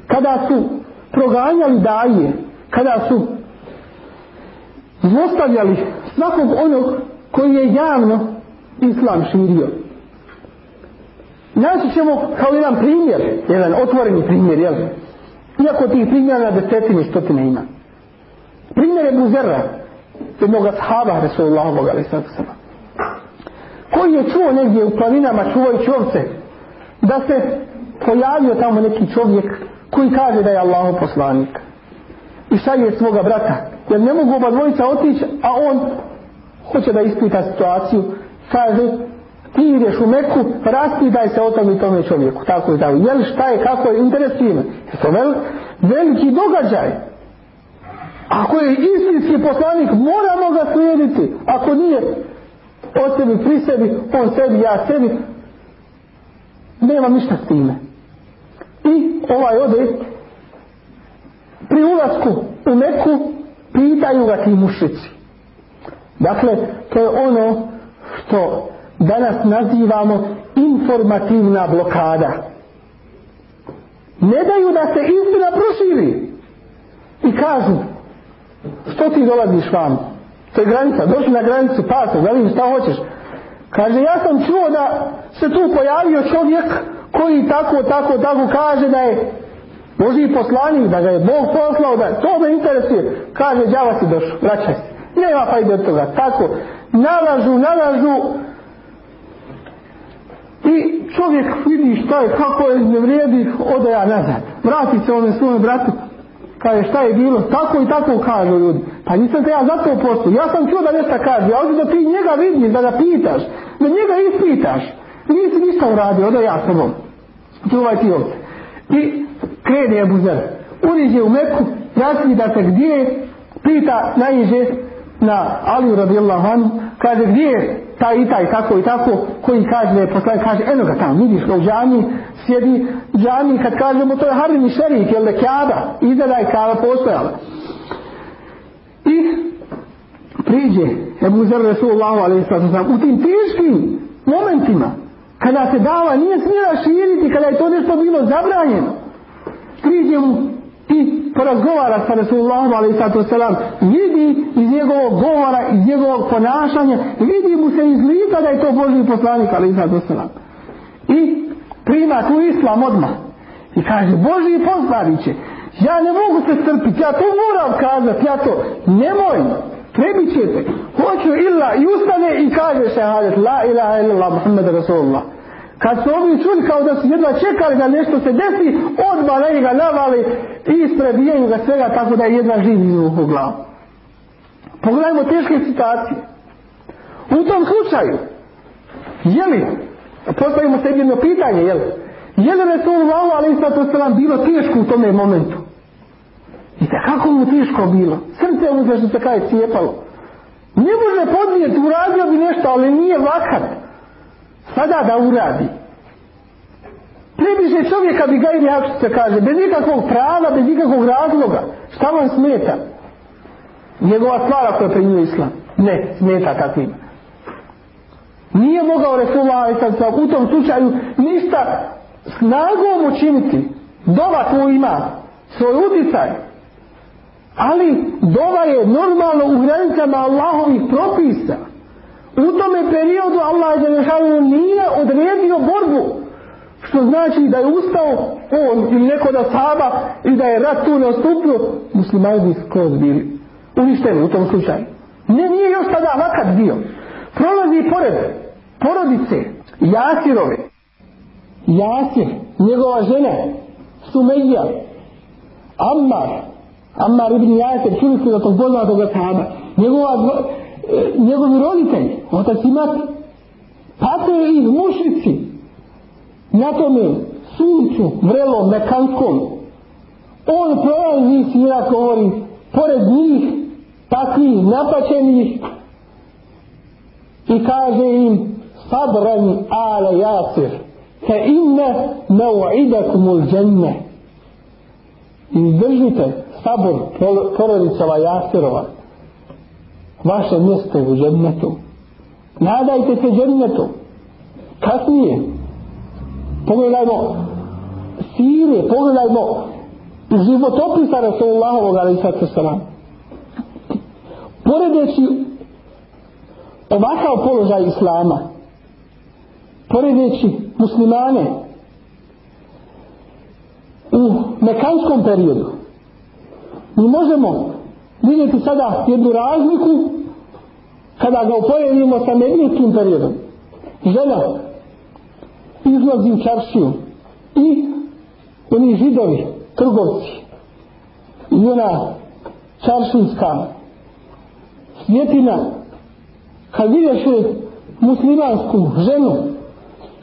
kada su proganjali daje, kada su zlostavljali svakog onog koji je javno islam širio. Naći ćemo kao jedan primjer, jedan otvoreni primjer, jel? Iako tih primjera desetine stotine ima. Primjer je Buzera, jednog ashaba Resulullahovog, ali sad sam. Koji je čuo negdje u planinama čuvajući ovce, da se pojavio tamo neki čovjek koji kaže da je Allahov poslanik. I šalje svoga brata. Jer ne mogu oba dvojica otići, a on hoće da ispita situaciju. Kaže, ti ideš u Meku, raspidaj se o tom i tome čovjeku. Tako i tako. Jel šta je, kako je, interesuje me. Je to vel, veliki događaj. Ako je istinski poslanik, moramo ga slijediti. Ako nije, o sebi pri sebi, on sebi, ja sebi, nema ništa s time. I ovaj ode pri ulasku u Meku pitaju ga ti mušici. Dakle, to je ono što danas nazivamo informativna blokada. Ne daju da se istina proširi. I kažu, što ti dolaziš vam? To je granica, došli na granicu, pasu, velim šta hoćeš. Kaže, ja sam čuo da se tu pojavio čovjek koji tako, tako, tako kaže da je Boži poslanik, da ga je Bog poslao, da to me interesuje. Kaže, džava si došao, vraćaj se. Nema pa ide toga. Tako, nalažu, nalažu. I čovjek vidi šta je, kako je, ne vrijedi, ode ja nazad. Vrati se ovome svome bratu. Kaže, šta je bilo? Tako i tako kažu ljudi. Pa nisam te ja za to postu. Ja sam čuo da nešto kaže. Ja ovdje da ti njega vidiš, da ga pitaš. Da njega ispitaš. Nisi ništa uradio, ode ja s tobom. Čuvaj ti ovdje. I krene Ebu Zer. Uniđe u Meku, da se gdje pita, naiđe na Aliju radijallahu anhu, kaže gdje je taj i taj, tako i tako, koji kaže, ne poslani, kaže, eno ga tamo, vidiš ga u džami, sjedi džami, kad kažemo to je Harvini šerik, jel da kjaba, izgleda je kjaba postojala. I priđe Ebu Zer Resulullahu u tim teškim momentima kada se dava nije smjela širiti kada je to nešto bilo zabranjeno priđe mu i porazgovara sa sato selam vidi iz njegovog govora iz njegovog ponašanja vidi mu se iz lica da je to Boži poslanik selam i prima tu islam odmah. I kaže Boži poslaniće ja ne mogu se strpiti ja to moram kazati ja to nemoj trebit ćete hoću illa i ustane i kaže šehadet la ilaha illallah Muhammed Rasulullah kad su ovi čuli kao da su jedva čekali da nešto se desi, odmah na njega navali i isprebijaju ga svega tako da je jedna živ u glavu. Pogledajmo teške situacije. U tom slučaju, je li, postavimo se jedno pitanje, je li, je li Resulullah ali isto to bilo teško u tome momentu? I kako mu teško bilo? Srce mu se što se kaj cijepalo. Ne može podnijeti, uradio bi nešto, ali nije vakat sada da uradi. Prebiže čovjeka bi ga ili ako se kaže, bez nikakvog prava, bez nikakvog razloga. Šta vam smeta? Njegova stvar ako je primio islam. Ne, smeta takvim. Nije mogao Resulullah u tom slučaju ništa snagom učiniti. Dova tu ima svoj utjecaj. Ali dova je normalno u granicama Allahovih propisa. U tome periodu Allah Đelešanu nije odredio borbu. Što znači da je ustao on ili neko da saba i da je rat tu nastupio. Muslimani bi skroz bili uništeni u tom slučaju. Ne, nije još tada vakat bio. Prolazi pored porodice Jasirove. Jasir, njegova žena, Sumejja, Ammar, Ammar ibn Jasir, čuli ste da tog poznatog sahaba. Njegova njegovi roditelji, otac i mati. pate ih mušici na tome suncu vrelo mekanskom on prolazi svira govori pored njih takvih napačenih i kaže im sabran ala jasir fa inna mev'idakumul dženne izdržite sabor porodicova jasirova vaše mjesto u džennetu. Nadajte se džennetu. Kasnije pogledajmo sire pogledajmo životopisa Rasulullahovog alaih sallam poredeći ovakav položaj Islama poredeći muslimane u mekanskom periodu mi možemo vidjeti sada jednu razliku kada ga uporedimo sa medijskim periodom. Žena izlazi u čaršiju i oni židovi trgovci i ona čaršijska svjetina kad vidješe muslimansku ženu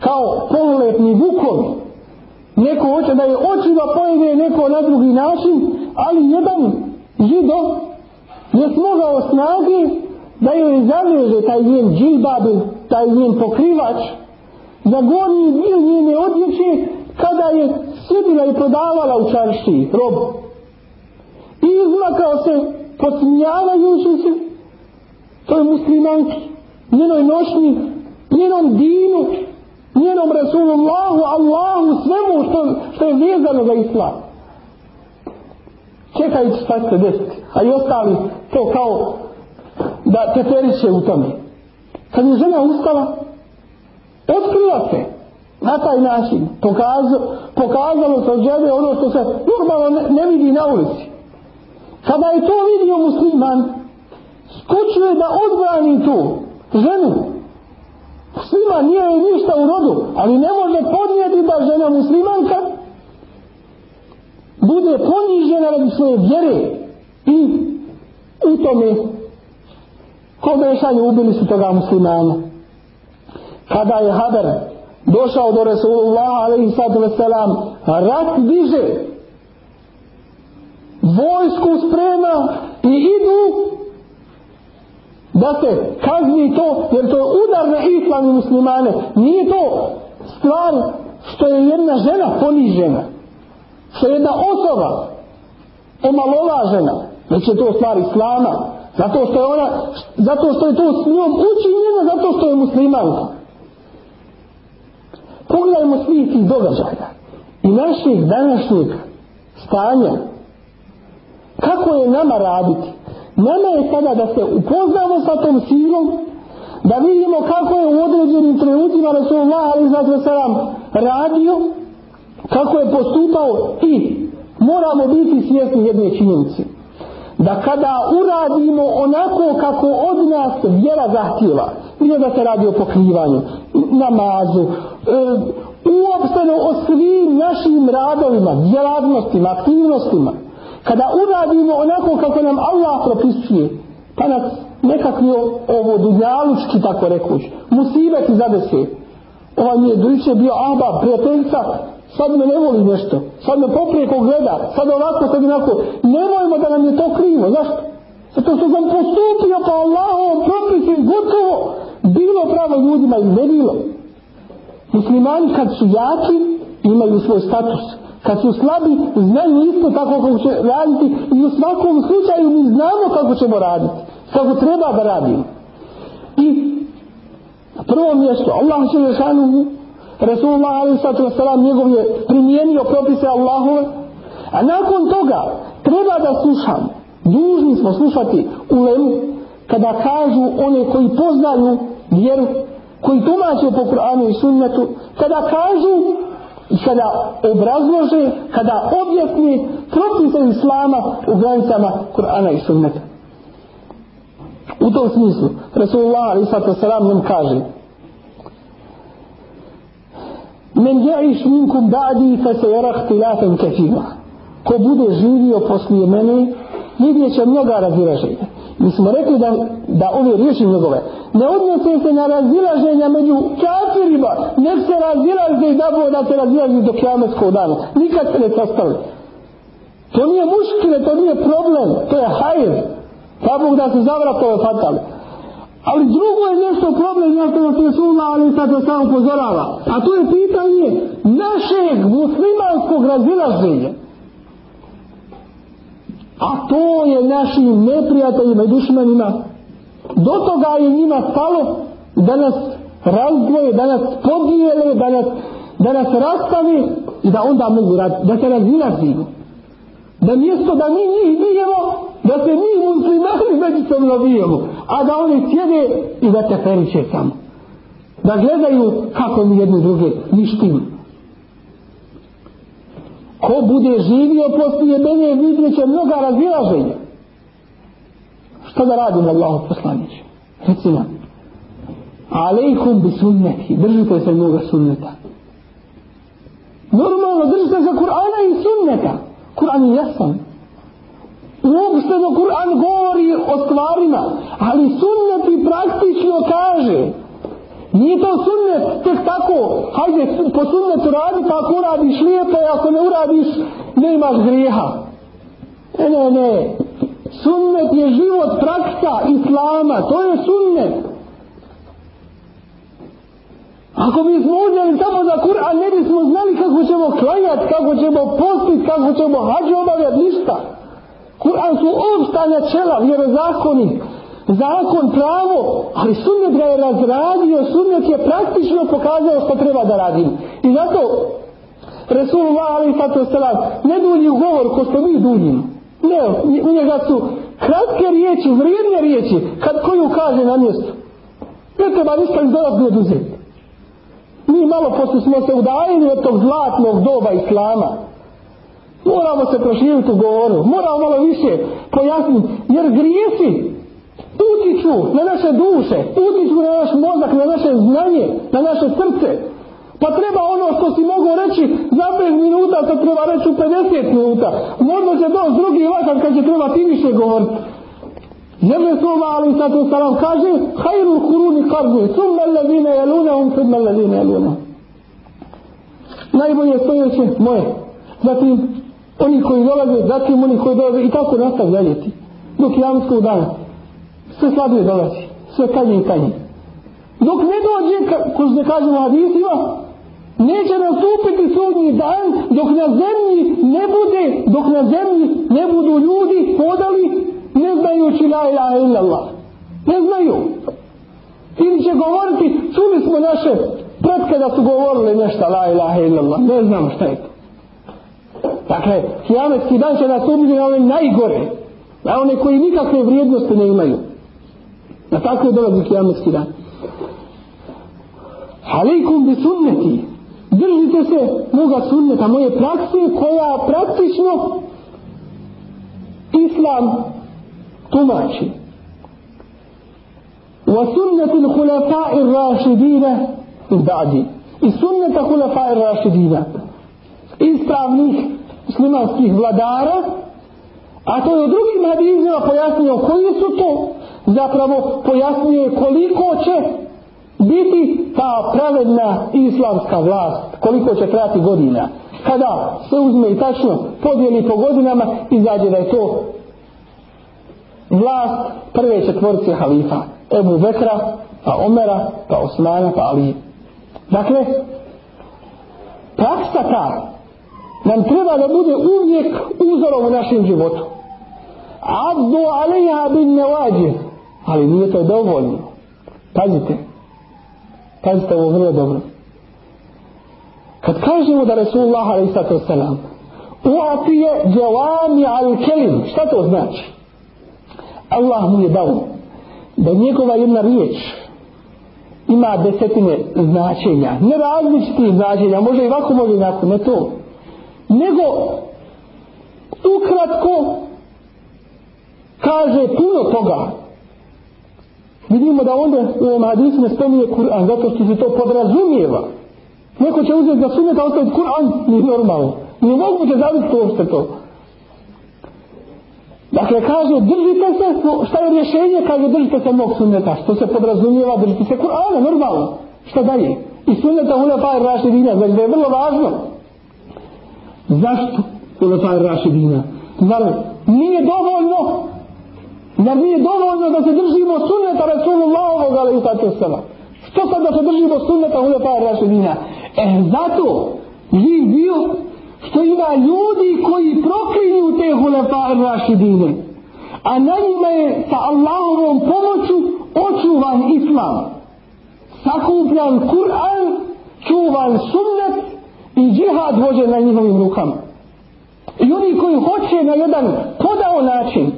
kao poluletni vukovi neko hoće da je očiva pojede neko na drugi način ali jedan žido je smogao snage da joj zaveže taj njen džilbab taj njen pokrivač za gornji dio njene odjeće kada je sjedila i prodavala u čaršiji robu i izmakao se podsmijavajući se toj muslimanki njenoj nošnji njenom dinu njenom Rasulullahu Allahu svemu što, što je vezano za islam čekajući šta se desiti. A i ostali to kao da teperiće u tome. Kad je žena ustala otkrila se na taj način. Pokazalo, pokazalo se žene ono što se normalno ne, ne vidi na ulici. Kada je to vidio musliman skočuje da odbrani tu ženu. Muslima nije joj ništa u rodu ali ne može podnijeti da žena muslimanka bude ponižena radi svoje vjere i u tome ko mešanje ubili su toga muslimana. Kada je Haber došao do Resulullah wasalam rat diže vojsku sprema i idu da se kazni to jer to je udar na islam i muslimane. Nije to stvar što je jedna žena ponižena što je jedna osoba omalovažena već je to stvar islama. Zato što je ona zato što je to s njom učinjeno zato što je muslimanka. Pogledajmo svih tih događaja i naših današnjeg stanja. Kako je nama raditi? Nama je sada da se upoznamo sa tom silom da vidimo kako je u određenim trenucima Rasulullah ali radio kako je postupao i moramo biti svjesni jedne činjenice da kada uradimo onako kako od nas vjera zahtjeva bilo da se radi o pokrivanju namazu e, uopšteno o svim našim radovima djelatnostima, aktivnostima kada uradimo onako kako nam Allah propisuje pa nas nekakvi ovo dunjalučki tako rekuć musibeti zadese. Ovaj mi je duše bio ahba prijateljca sad me ne voli nešto, sad me poprijeko gleda, sad ovako, sad onako, nemojmo da nam je to krivo, zašto? Zato što sam postupio po Allahovom propisu gotovo, bilo pravo ljudima i ne bilo. Muslimani kad su jaki, imaju svoj status. Kad su slabi, znaju isto tako kako će raditi i u svakom slučaju mi znamo kako ćemo raditi. Kako treba da radimo. I na prvom mjestu, Allah će Resulullah a.s. njegov je primijenio propise Allahove a nakon toga treba da slušamo dužni smo slušati u lemu kada kažu one koji poznaju vjeru koji tumače po Kur'anu i sunnetu kada kažu i kada obrazlože kada objasni propise Islama u granicama Kur'ana i sunneta u tom smislu Resulullah a.s. nam kaže Men ja'iš minkum ba'di fa se jara ihtilafan kathira. Ko bude živio poslije mene, vidjet će mnoga razilaženja. Mi smo rekli da, da ove riječi njegove ne odnose se na razilaženja među kafirima, nek se razilaze i da bo da se razilaze do kiametskog dana. Nikad se ne sastali. To nije muškine, to nije problem, to je hajr. Pa Bog da se zavratove fatali. Ali drugo je nešto problem, ja što nas Resulullah ali sad to samo upozorava. A to je pitanje našeg muslimanskog razilaženja. A to je našim neprijateljima i dušmanima. Do toga je njima stalo da nas razdvoje, da nas podijele, da nas, da nas rastave i da onda mogu raditi, da se razilazimo. Da mjesto da mi njih bijemo, da se mi muslimani međusobno bijemo, a da oni sjede i da te feriće samo. Da gledaju kako mi jedni druge ništimo. Ko bude živio poslije mene vidjet će mnoga razilaženja. Što da radim Allah poslanić? Reci nam. Alejkum bi sunneti. Držite se mnoga sunneta. Normalno držite se Kur'ana i sunneta. Kur'an je jasan. Uopšteno Kur'an govori o stvarima, ali sunneti praktično kaže nije to sunnet tek tako, hajde po sunnetu radi, pa ako uradiš lijepo, i ako ne uradiš, ne imaš grijeha. Ne, ne, ne. Sunnet je život praksa Islama, to je sunnet. Ako bismo uzeli samo za Kur'an, ne bismo znali kako ćemo klanjati, kako ćemo postiti, kako ćemo hađu obavljati, ništa. Kur'an su opšta načela, vjerozakonik, zakon, pravo, ali sunnet ga je razradio, sunnet je praktično pokazao što treba da radim. I zato Resulullah ali sato selam ne dulji u govor ko što mi duljimo. Ne, u njega su kratke riječi, vrijedne riječi, kad koju kaže na mjestu. Ne treba ništa iz dodatno oduzeti. Mi malo poslije smo se udajili od tog zlatnog doba Islama. Moramo se proširiti u govoru, moramo malo više pojasniti, jer grijesi utiču na naše duše, utiču na naš mozak, na naše znanje, na naše srce. Pa treba ono što si mogao reći za 5 minuta, to treba reći u 50 minuta. Možda će doći drugi vakat kad će treba ti više govoriti. Jer Resulullah ali sad salam kaže hajru kuruni karni, summa ladine jelunahum, summa ladine jelunahum. Najbolje stojeće moje. Zatim oni koji dolaze, zatim oni koji dolaze i tako nastav daljeti. Dok javnskog dana sve slabije dolazi, sve kanje i kanje. Dok ne dođe, ko se kažemo hadisima, neće nastupiti sudnji dan dok na zemlji ne bude, dok na zemlji ne budu ljudi podali ne znajući la ilaha illallah. Ne znaju. Ili će govoriti, čuli smo naše pretke da su govorili nešto la ilaha illallah. Ne znam šta je to. Dakle, kijametski dan će nastupiti na ove najgore. Na one koji nikakve vrijednosti ne imaju. Na tako je dolazi kijametski dan. Aleikum bi sunneti. Držite se moga sunneta, moje prakse koja praktično islam tumači. Wa sunneti l'hulafa'i rašidina iz ba'di. I sunneta hulafa'i rašidina. Ispravnih muslimanskih vladara, a to je u drugim hadizima pojasnio koji su to zapravo pojasnije koliko će biti ta pravedna islamska vlast, koliko će trati godina. Kada se uzme i tačno podijeli po godinama, izađe da je to vlast prve četvorce halifa. Ebu Bekra, pa Omera, pa Osmana, pa Ali. Dakle, praksa ta nam treba da bude uvijek uzorom u našem životu. Abdu alaiha bin nevađe ali nije to dovoljno. Pazite. Pazite ovo vrlo dobro. Kad kažemo da Resulullah selam uatije džavami al kelim, šta to znači? Allah mu je dao da njegova jedna riječ ima desetine značenja. Ne različitih značenja, može i ovako, može i onako, ne to. Nego ukratko kaže puno toga vidimo da onda u ovom hadisu ne spominje Kur'an zato što se to podrazumijeva neko će uzeti za sunet a ostaviti Kur'an nije normalno nije moguće zavisiti uopšte to Dakle, kaže, držite se, šta je rješenje? Kaže, držite se mog sunneta. Što se podrazumijeva, držite se Kur'ana, normalno. Šta dalje? I sunneta Ulefa i Rašidina, znači da je vrlo važno. Zašto Ulefa i Rašidina? Zar nije dovoljno Zar nije dovoljno da se držimo sunneta Rasulullahovog, ali i sada? Što sad da se držimo sunneta Ulefa i Rašidina? E, zato živ bio što ima ljudi koji proklinju te Ulefa i Rašidine. A na njima je sa Allahovom pomoću očuvan Islam. Sakupljan Kur'an, čuvan sunnet i džihad vođen na njihovim rukama. I oni koji hoće na jedan podao način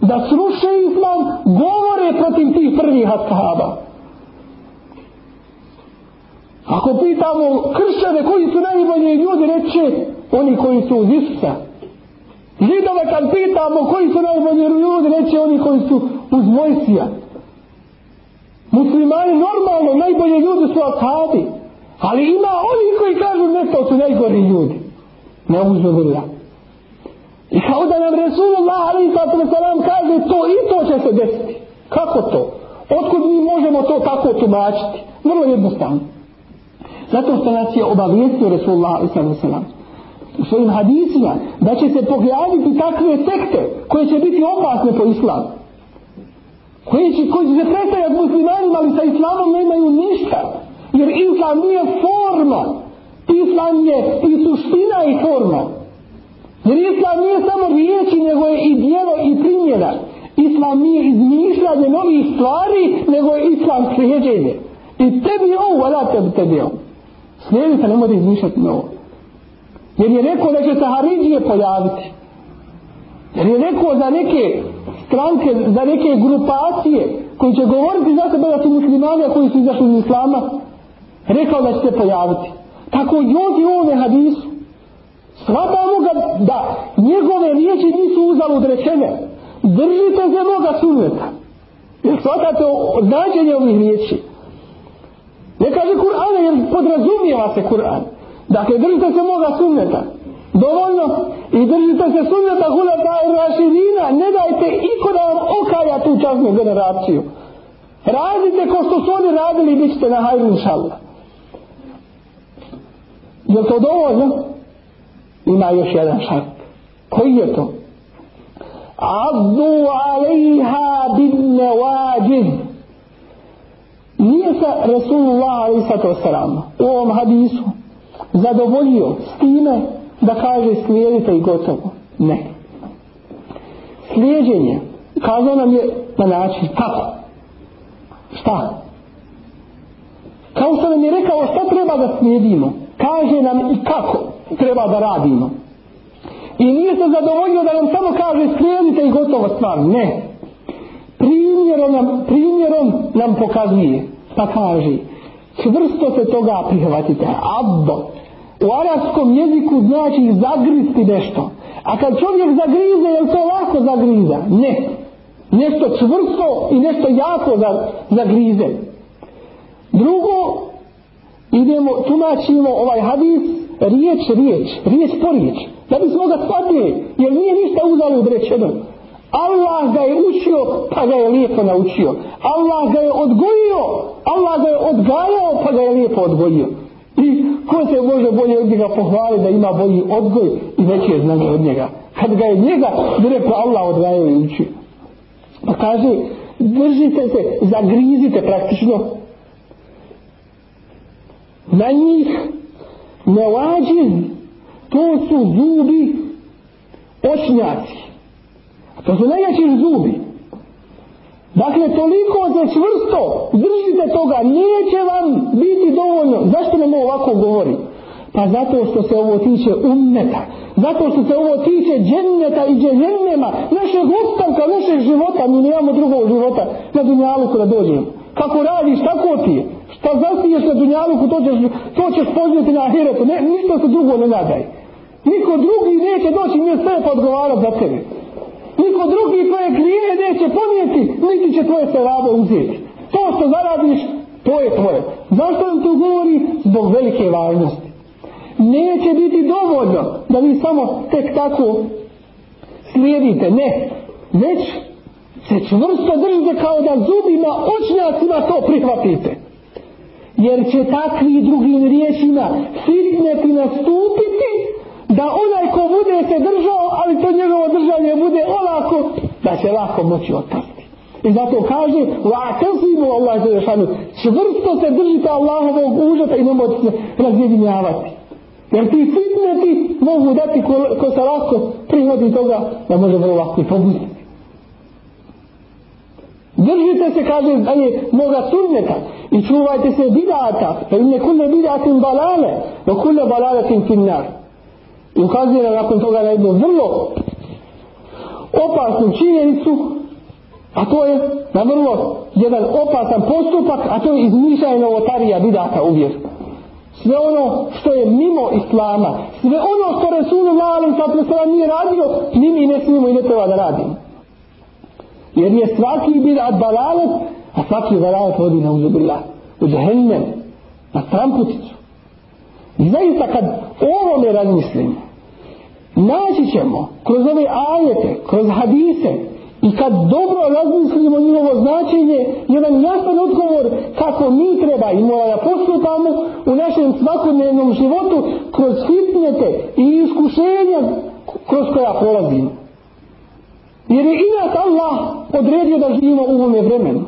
da sruše islam, govore protiv tih prvih ashaba. Ako pitamo kršćane koji su najbolji ljudi, reće oni koji su uz Isusa. Židove kad pitamo koji su najbolji ljudi, reće oni koji su uz Mojsija. Muslimani normalno, najbolji ljudi su ashabi. Ali ima oni koji kažu ne, to su najgori ljudi. Ne uzmodila. I kao da nam Resulullah ali kaže to i to će se desiti. Kako to? Otkud mi možemo to tako tumačiti? Vrlo jednostavno. Zato što nas je obavijestio Resulullah salam u svojim hadisima da će se pojaviti takve sekte koje će biti opasne po islamu. Koji će, koji će se predstavljati muslimanima ali sa islamom nemaju ništa. Jer islam nije forma. Islam je i suština i forma. Jer islam nije samo riječi, nego je i dijelo i primjena. Islam nije izmišljanje novih stvari, nego je islam slijeđenje. I tebi ovo, a da tebi tebi ovo. Slijedite, nemojte izmišljati novo. Jer je rekao da će se Haridžije pojaviti. Jer je rekao za neke stranke, za neke grupacije koji će govoriti za sebe da su muslimani koji su izašli iz islama, rekao da će se pojaviti. Tako ljudi u ovome hadisu shvatamo da njegove riječi nisu uzalud rečene. Držite se moga sunneta. Jer shvatate značenje ovih riječi. Ne kaže Kur'an jer podrazumijeva se Kur'an. Dakle, držite se moga sunneta. Dovoljno. I držite se sunneta huleta i raširina. Ne dajte iko da vam okaja tu časnu generaciju. Radite ko što su oni radili i bit ćete na hajru inšallah. Je to dovoljno? Ima još jedan šart. Koji je to? Abdu alejha bin nevađiz. Nije se Rasulullah alaih sato sram u ovom hadisu zadovoljio s time da kaže slijedite i gotovo. Ne. Slijedjenje kazao nam je na način kako? Šta? Kao što nam je rekao šta treba da slijedimo. Kaže nam i kako treba da radimo. I nije se zadovoljio da nam samo kaže slijedite i gotovo stvar. Ne. Primjerom nam, primjerom nam pokazuje. Pa kaže čvrsto se toga prihvatite. Abdo. U arabskom jeziku znači zagristi nešto. A kad čovjek zagrize, je to lako zagriza? Ne. Nešto čvrsto i nešto jako zagrize. Drugo, idemo, tumačimo ovaj hadis riječ, riječ, riječ po riječ. Da bismo ga shvatili, jer nije ništa uzalud rečeno. Allah ga je učio, pa ga je lijepo naučio. Allah ga je odgojio, Allah ga je odgajao, pa ga je lijepo odgojio. I ko se može bolje od njega pohvaliti da ima bolji odgoj i veće znanje od njega. Kad ga je njega direktno Allah odgajao i učio. Pa kaže, držite se, zagrizite praktično na njih ne lađin, to su zubi očnjaci. To su najjači zubi. Dakle, toliko se čvrsto držite toga, neće vam biti dovoljno. Zašto nam ovako govori? Pa zato što se ovo tiče ummeta. Zato što se ovo tiče dženneta i džennema. Našeg ostanka, našeg života. Mi nemamo drugog života na dunjaluku da dođemo. Kako radiš, tako ti je. Šta zasiješ na dunjaluku, to ćeš, to ćeš poživjeti na ahiretu. Ne, ništa se drugo ne nadaj. Niko drugi neće doći nije sve pa odgovarati za tebe. Niko drugi tvoje grije neće ponijeti, niti će tvoje se rade uzeti. To što zaradiš, to je tvoje. Zašto nam to govori? Zbog velike važnosti. Neće biti dovoljno da vi samo tek tako slijedite. Ne. već se čvrsto držite kao da zubima očnjacima to prihvatite jer će takvi drugim riječima fitneti nastupiti da onaj ko bude se držao ali to njegovo držanje bude olako da će lako moći otpasti. I zato kaže va'tasimu Allah Đelešanu čvrsto se držite Allahovog užata i nemojte se razjedinjavati. Jer ti fitneti mogu dati ko, ko se lako prihvati toga da može vrlo lako i Držite se, kaže, moga sunneta i čuvajte se bidata, pa im ne kulle bidatim balale, no kulle balaletim finnar. I ukazuje nakon toga na jednu vrlo opasnu činjenicu, a to je na vrlo jedan opasan postupak, a to je izmišljanje novotarija bidata u vjeru. Sve ono što je mimo Islama, sve ono što Resulullah ali sad nije radio, mi mi ne smijemo i ne treba da radimo. Jer je svaki bidat balalet, a svaki balalet vodi na uzubillah. U džahennem, na stramputicu. I zaista kad ovome razmislimo, naći ćemo kroz ove ajete, kroz hadise, i kad dobro razmislimo njihovo značenje, jedan jasan odgovor kako mi treba i mora da postupamo u našem svakodnevnom životu kroz fitnete i iskušenja kroz koja prolazimo. Jer je i Allah odredio da živimo u ovome vremenu.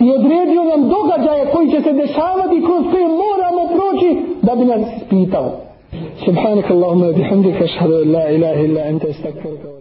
I odredio nam događaje koji će se dešavati kroz koje moramo proći da bi nas ispitao. Subhanak Allahumma bihamdika an la ilaha illa anta astaghfiruka wa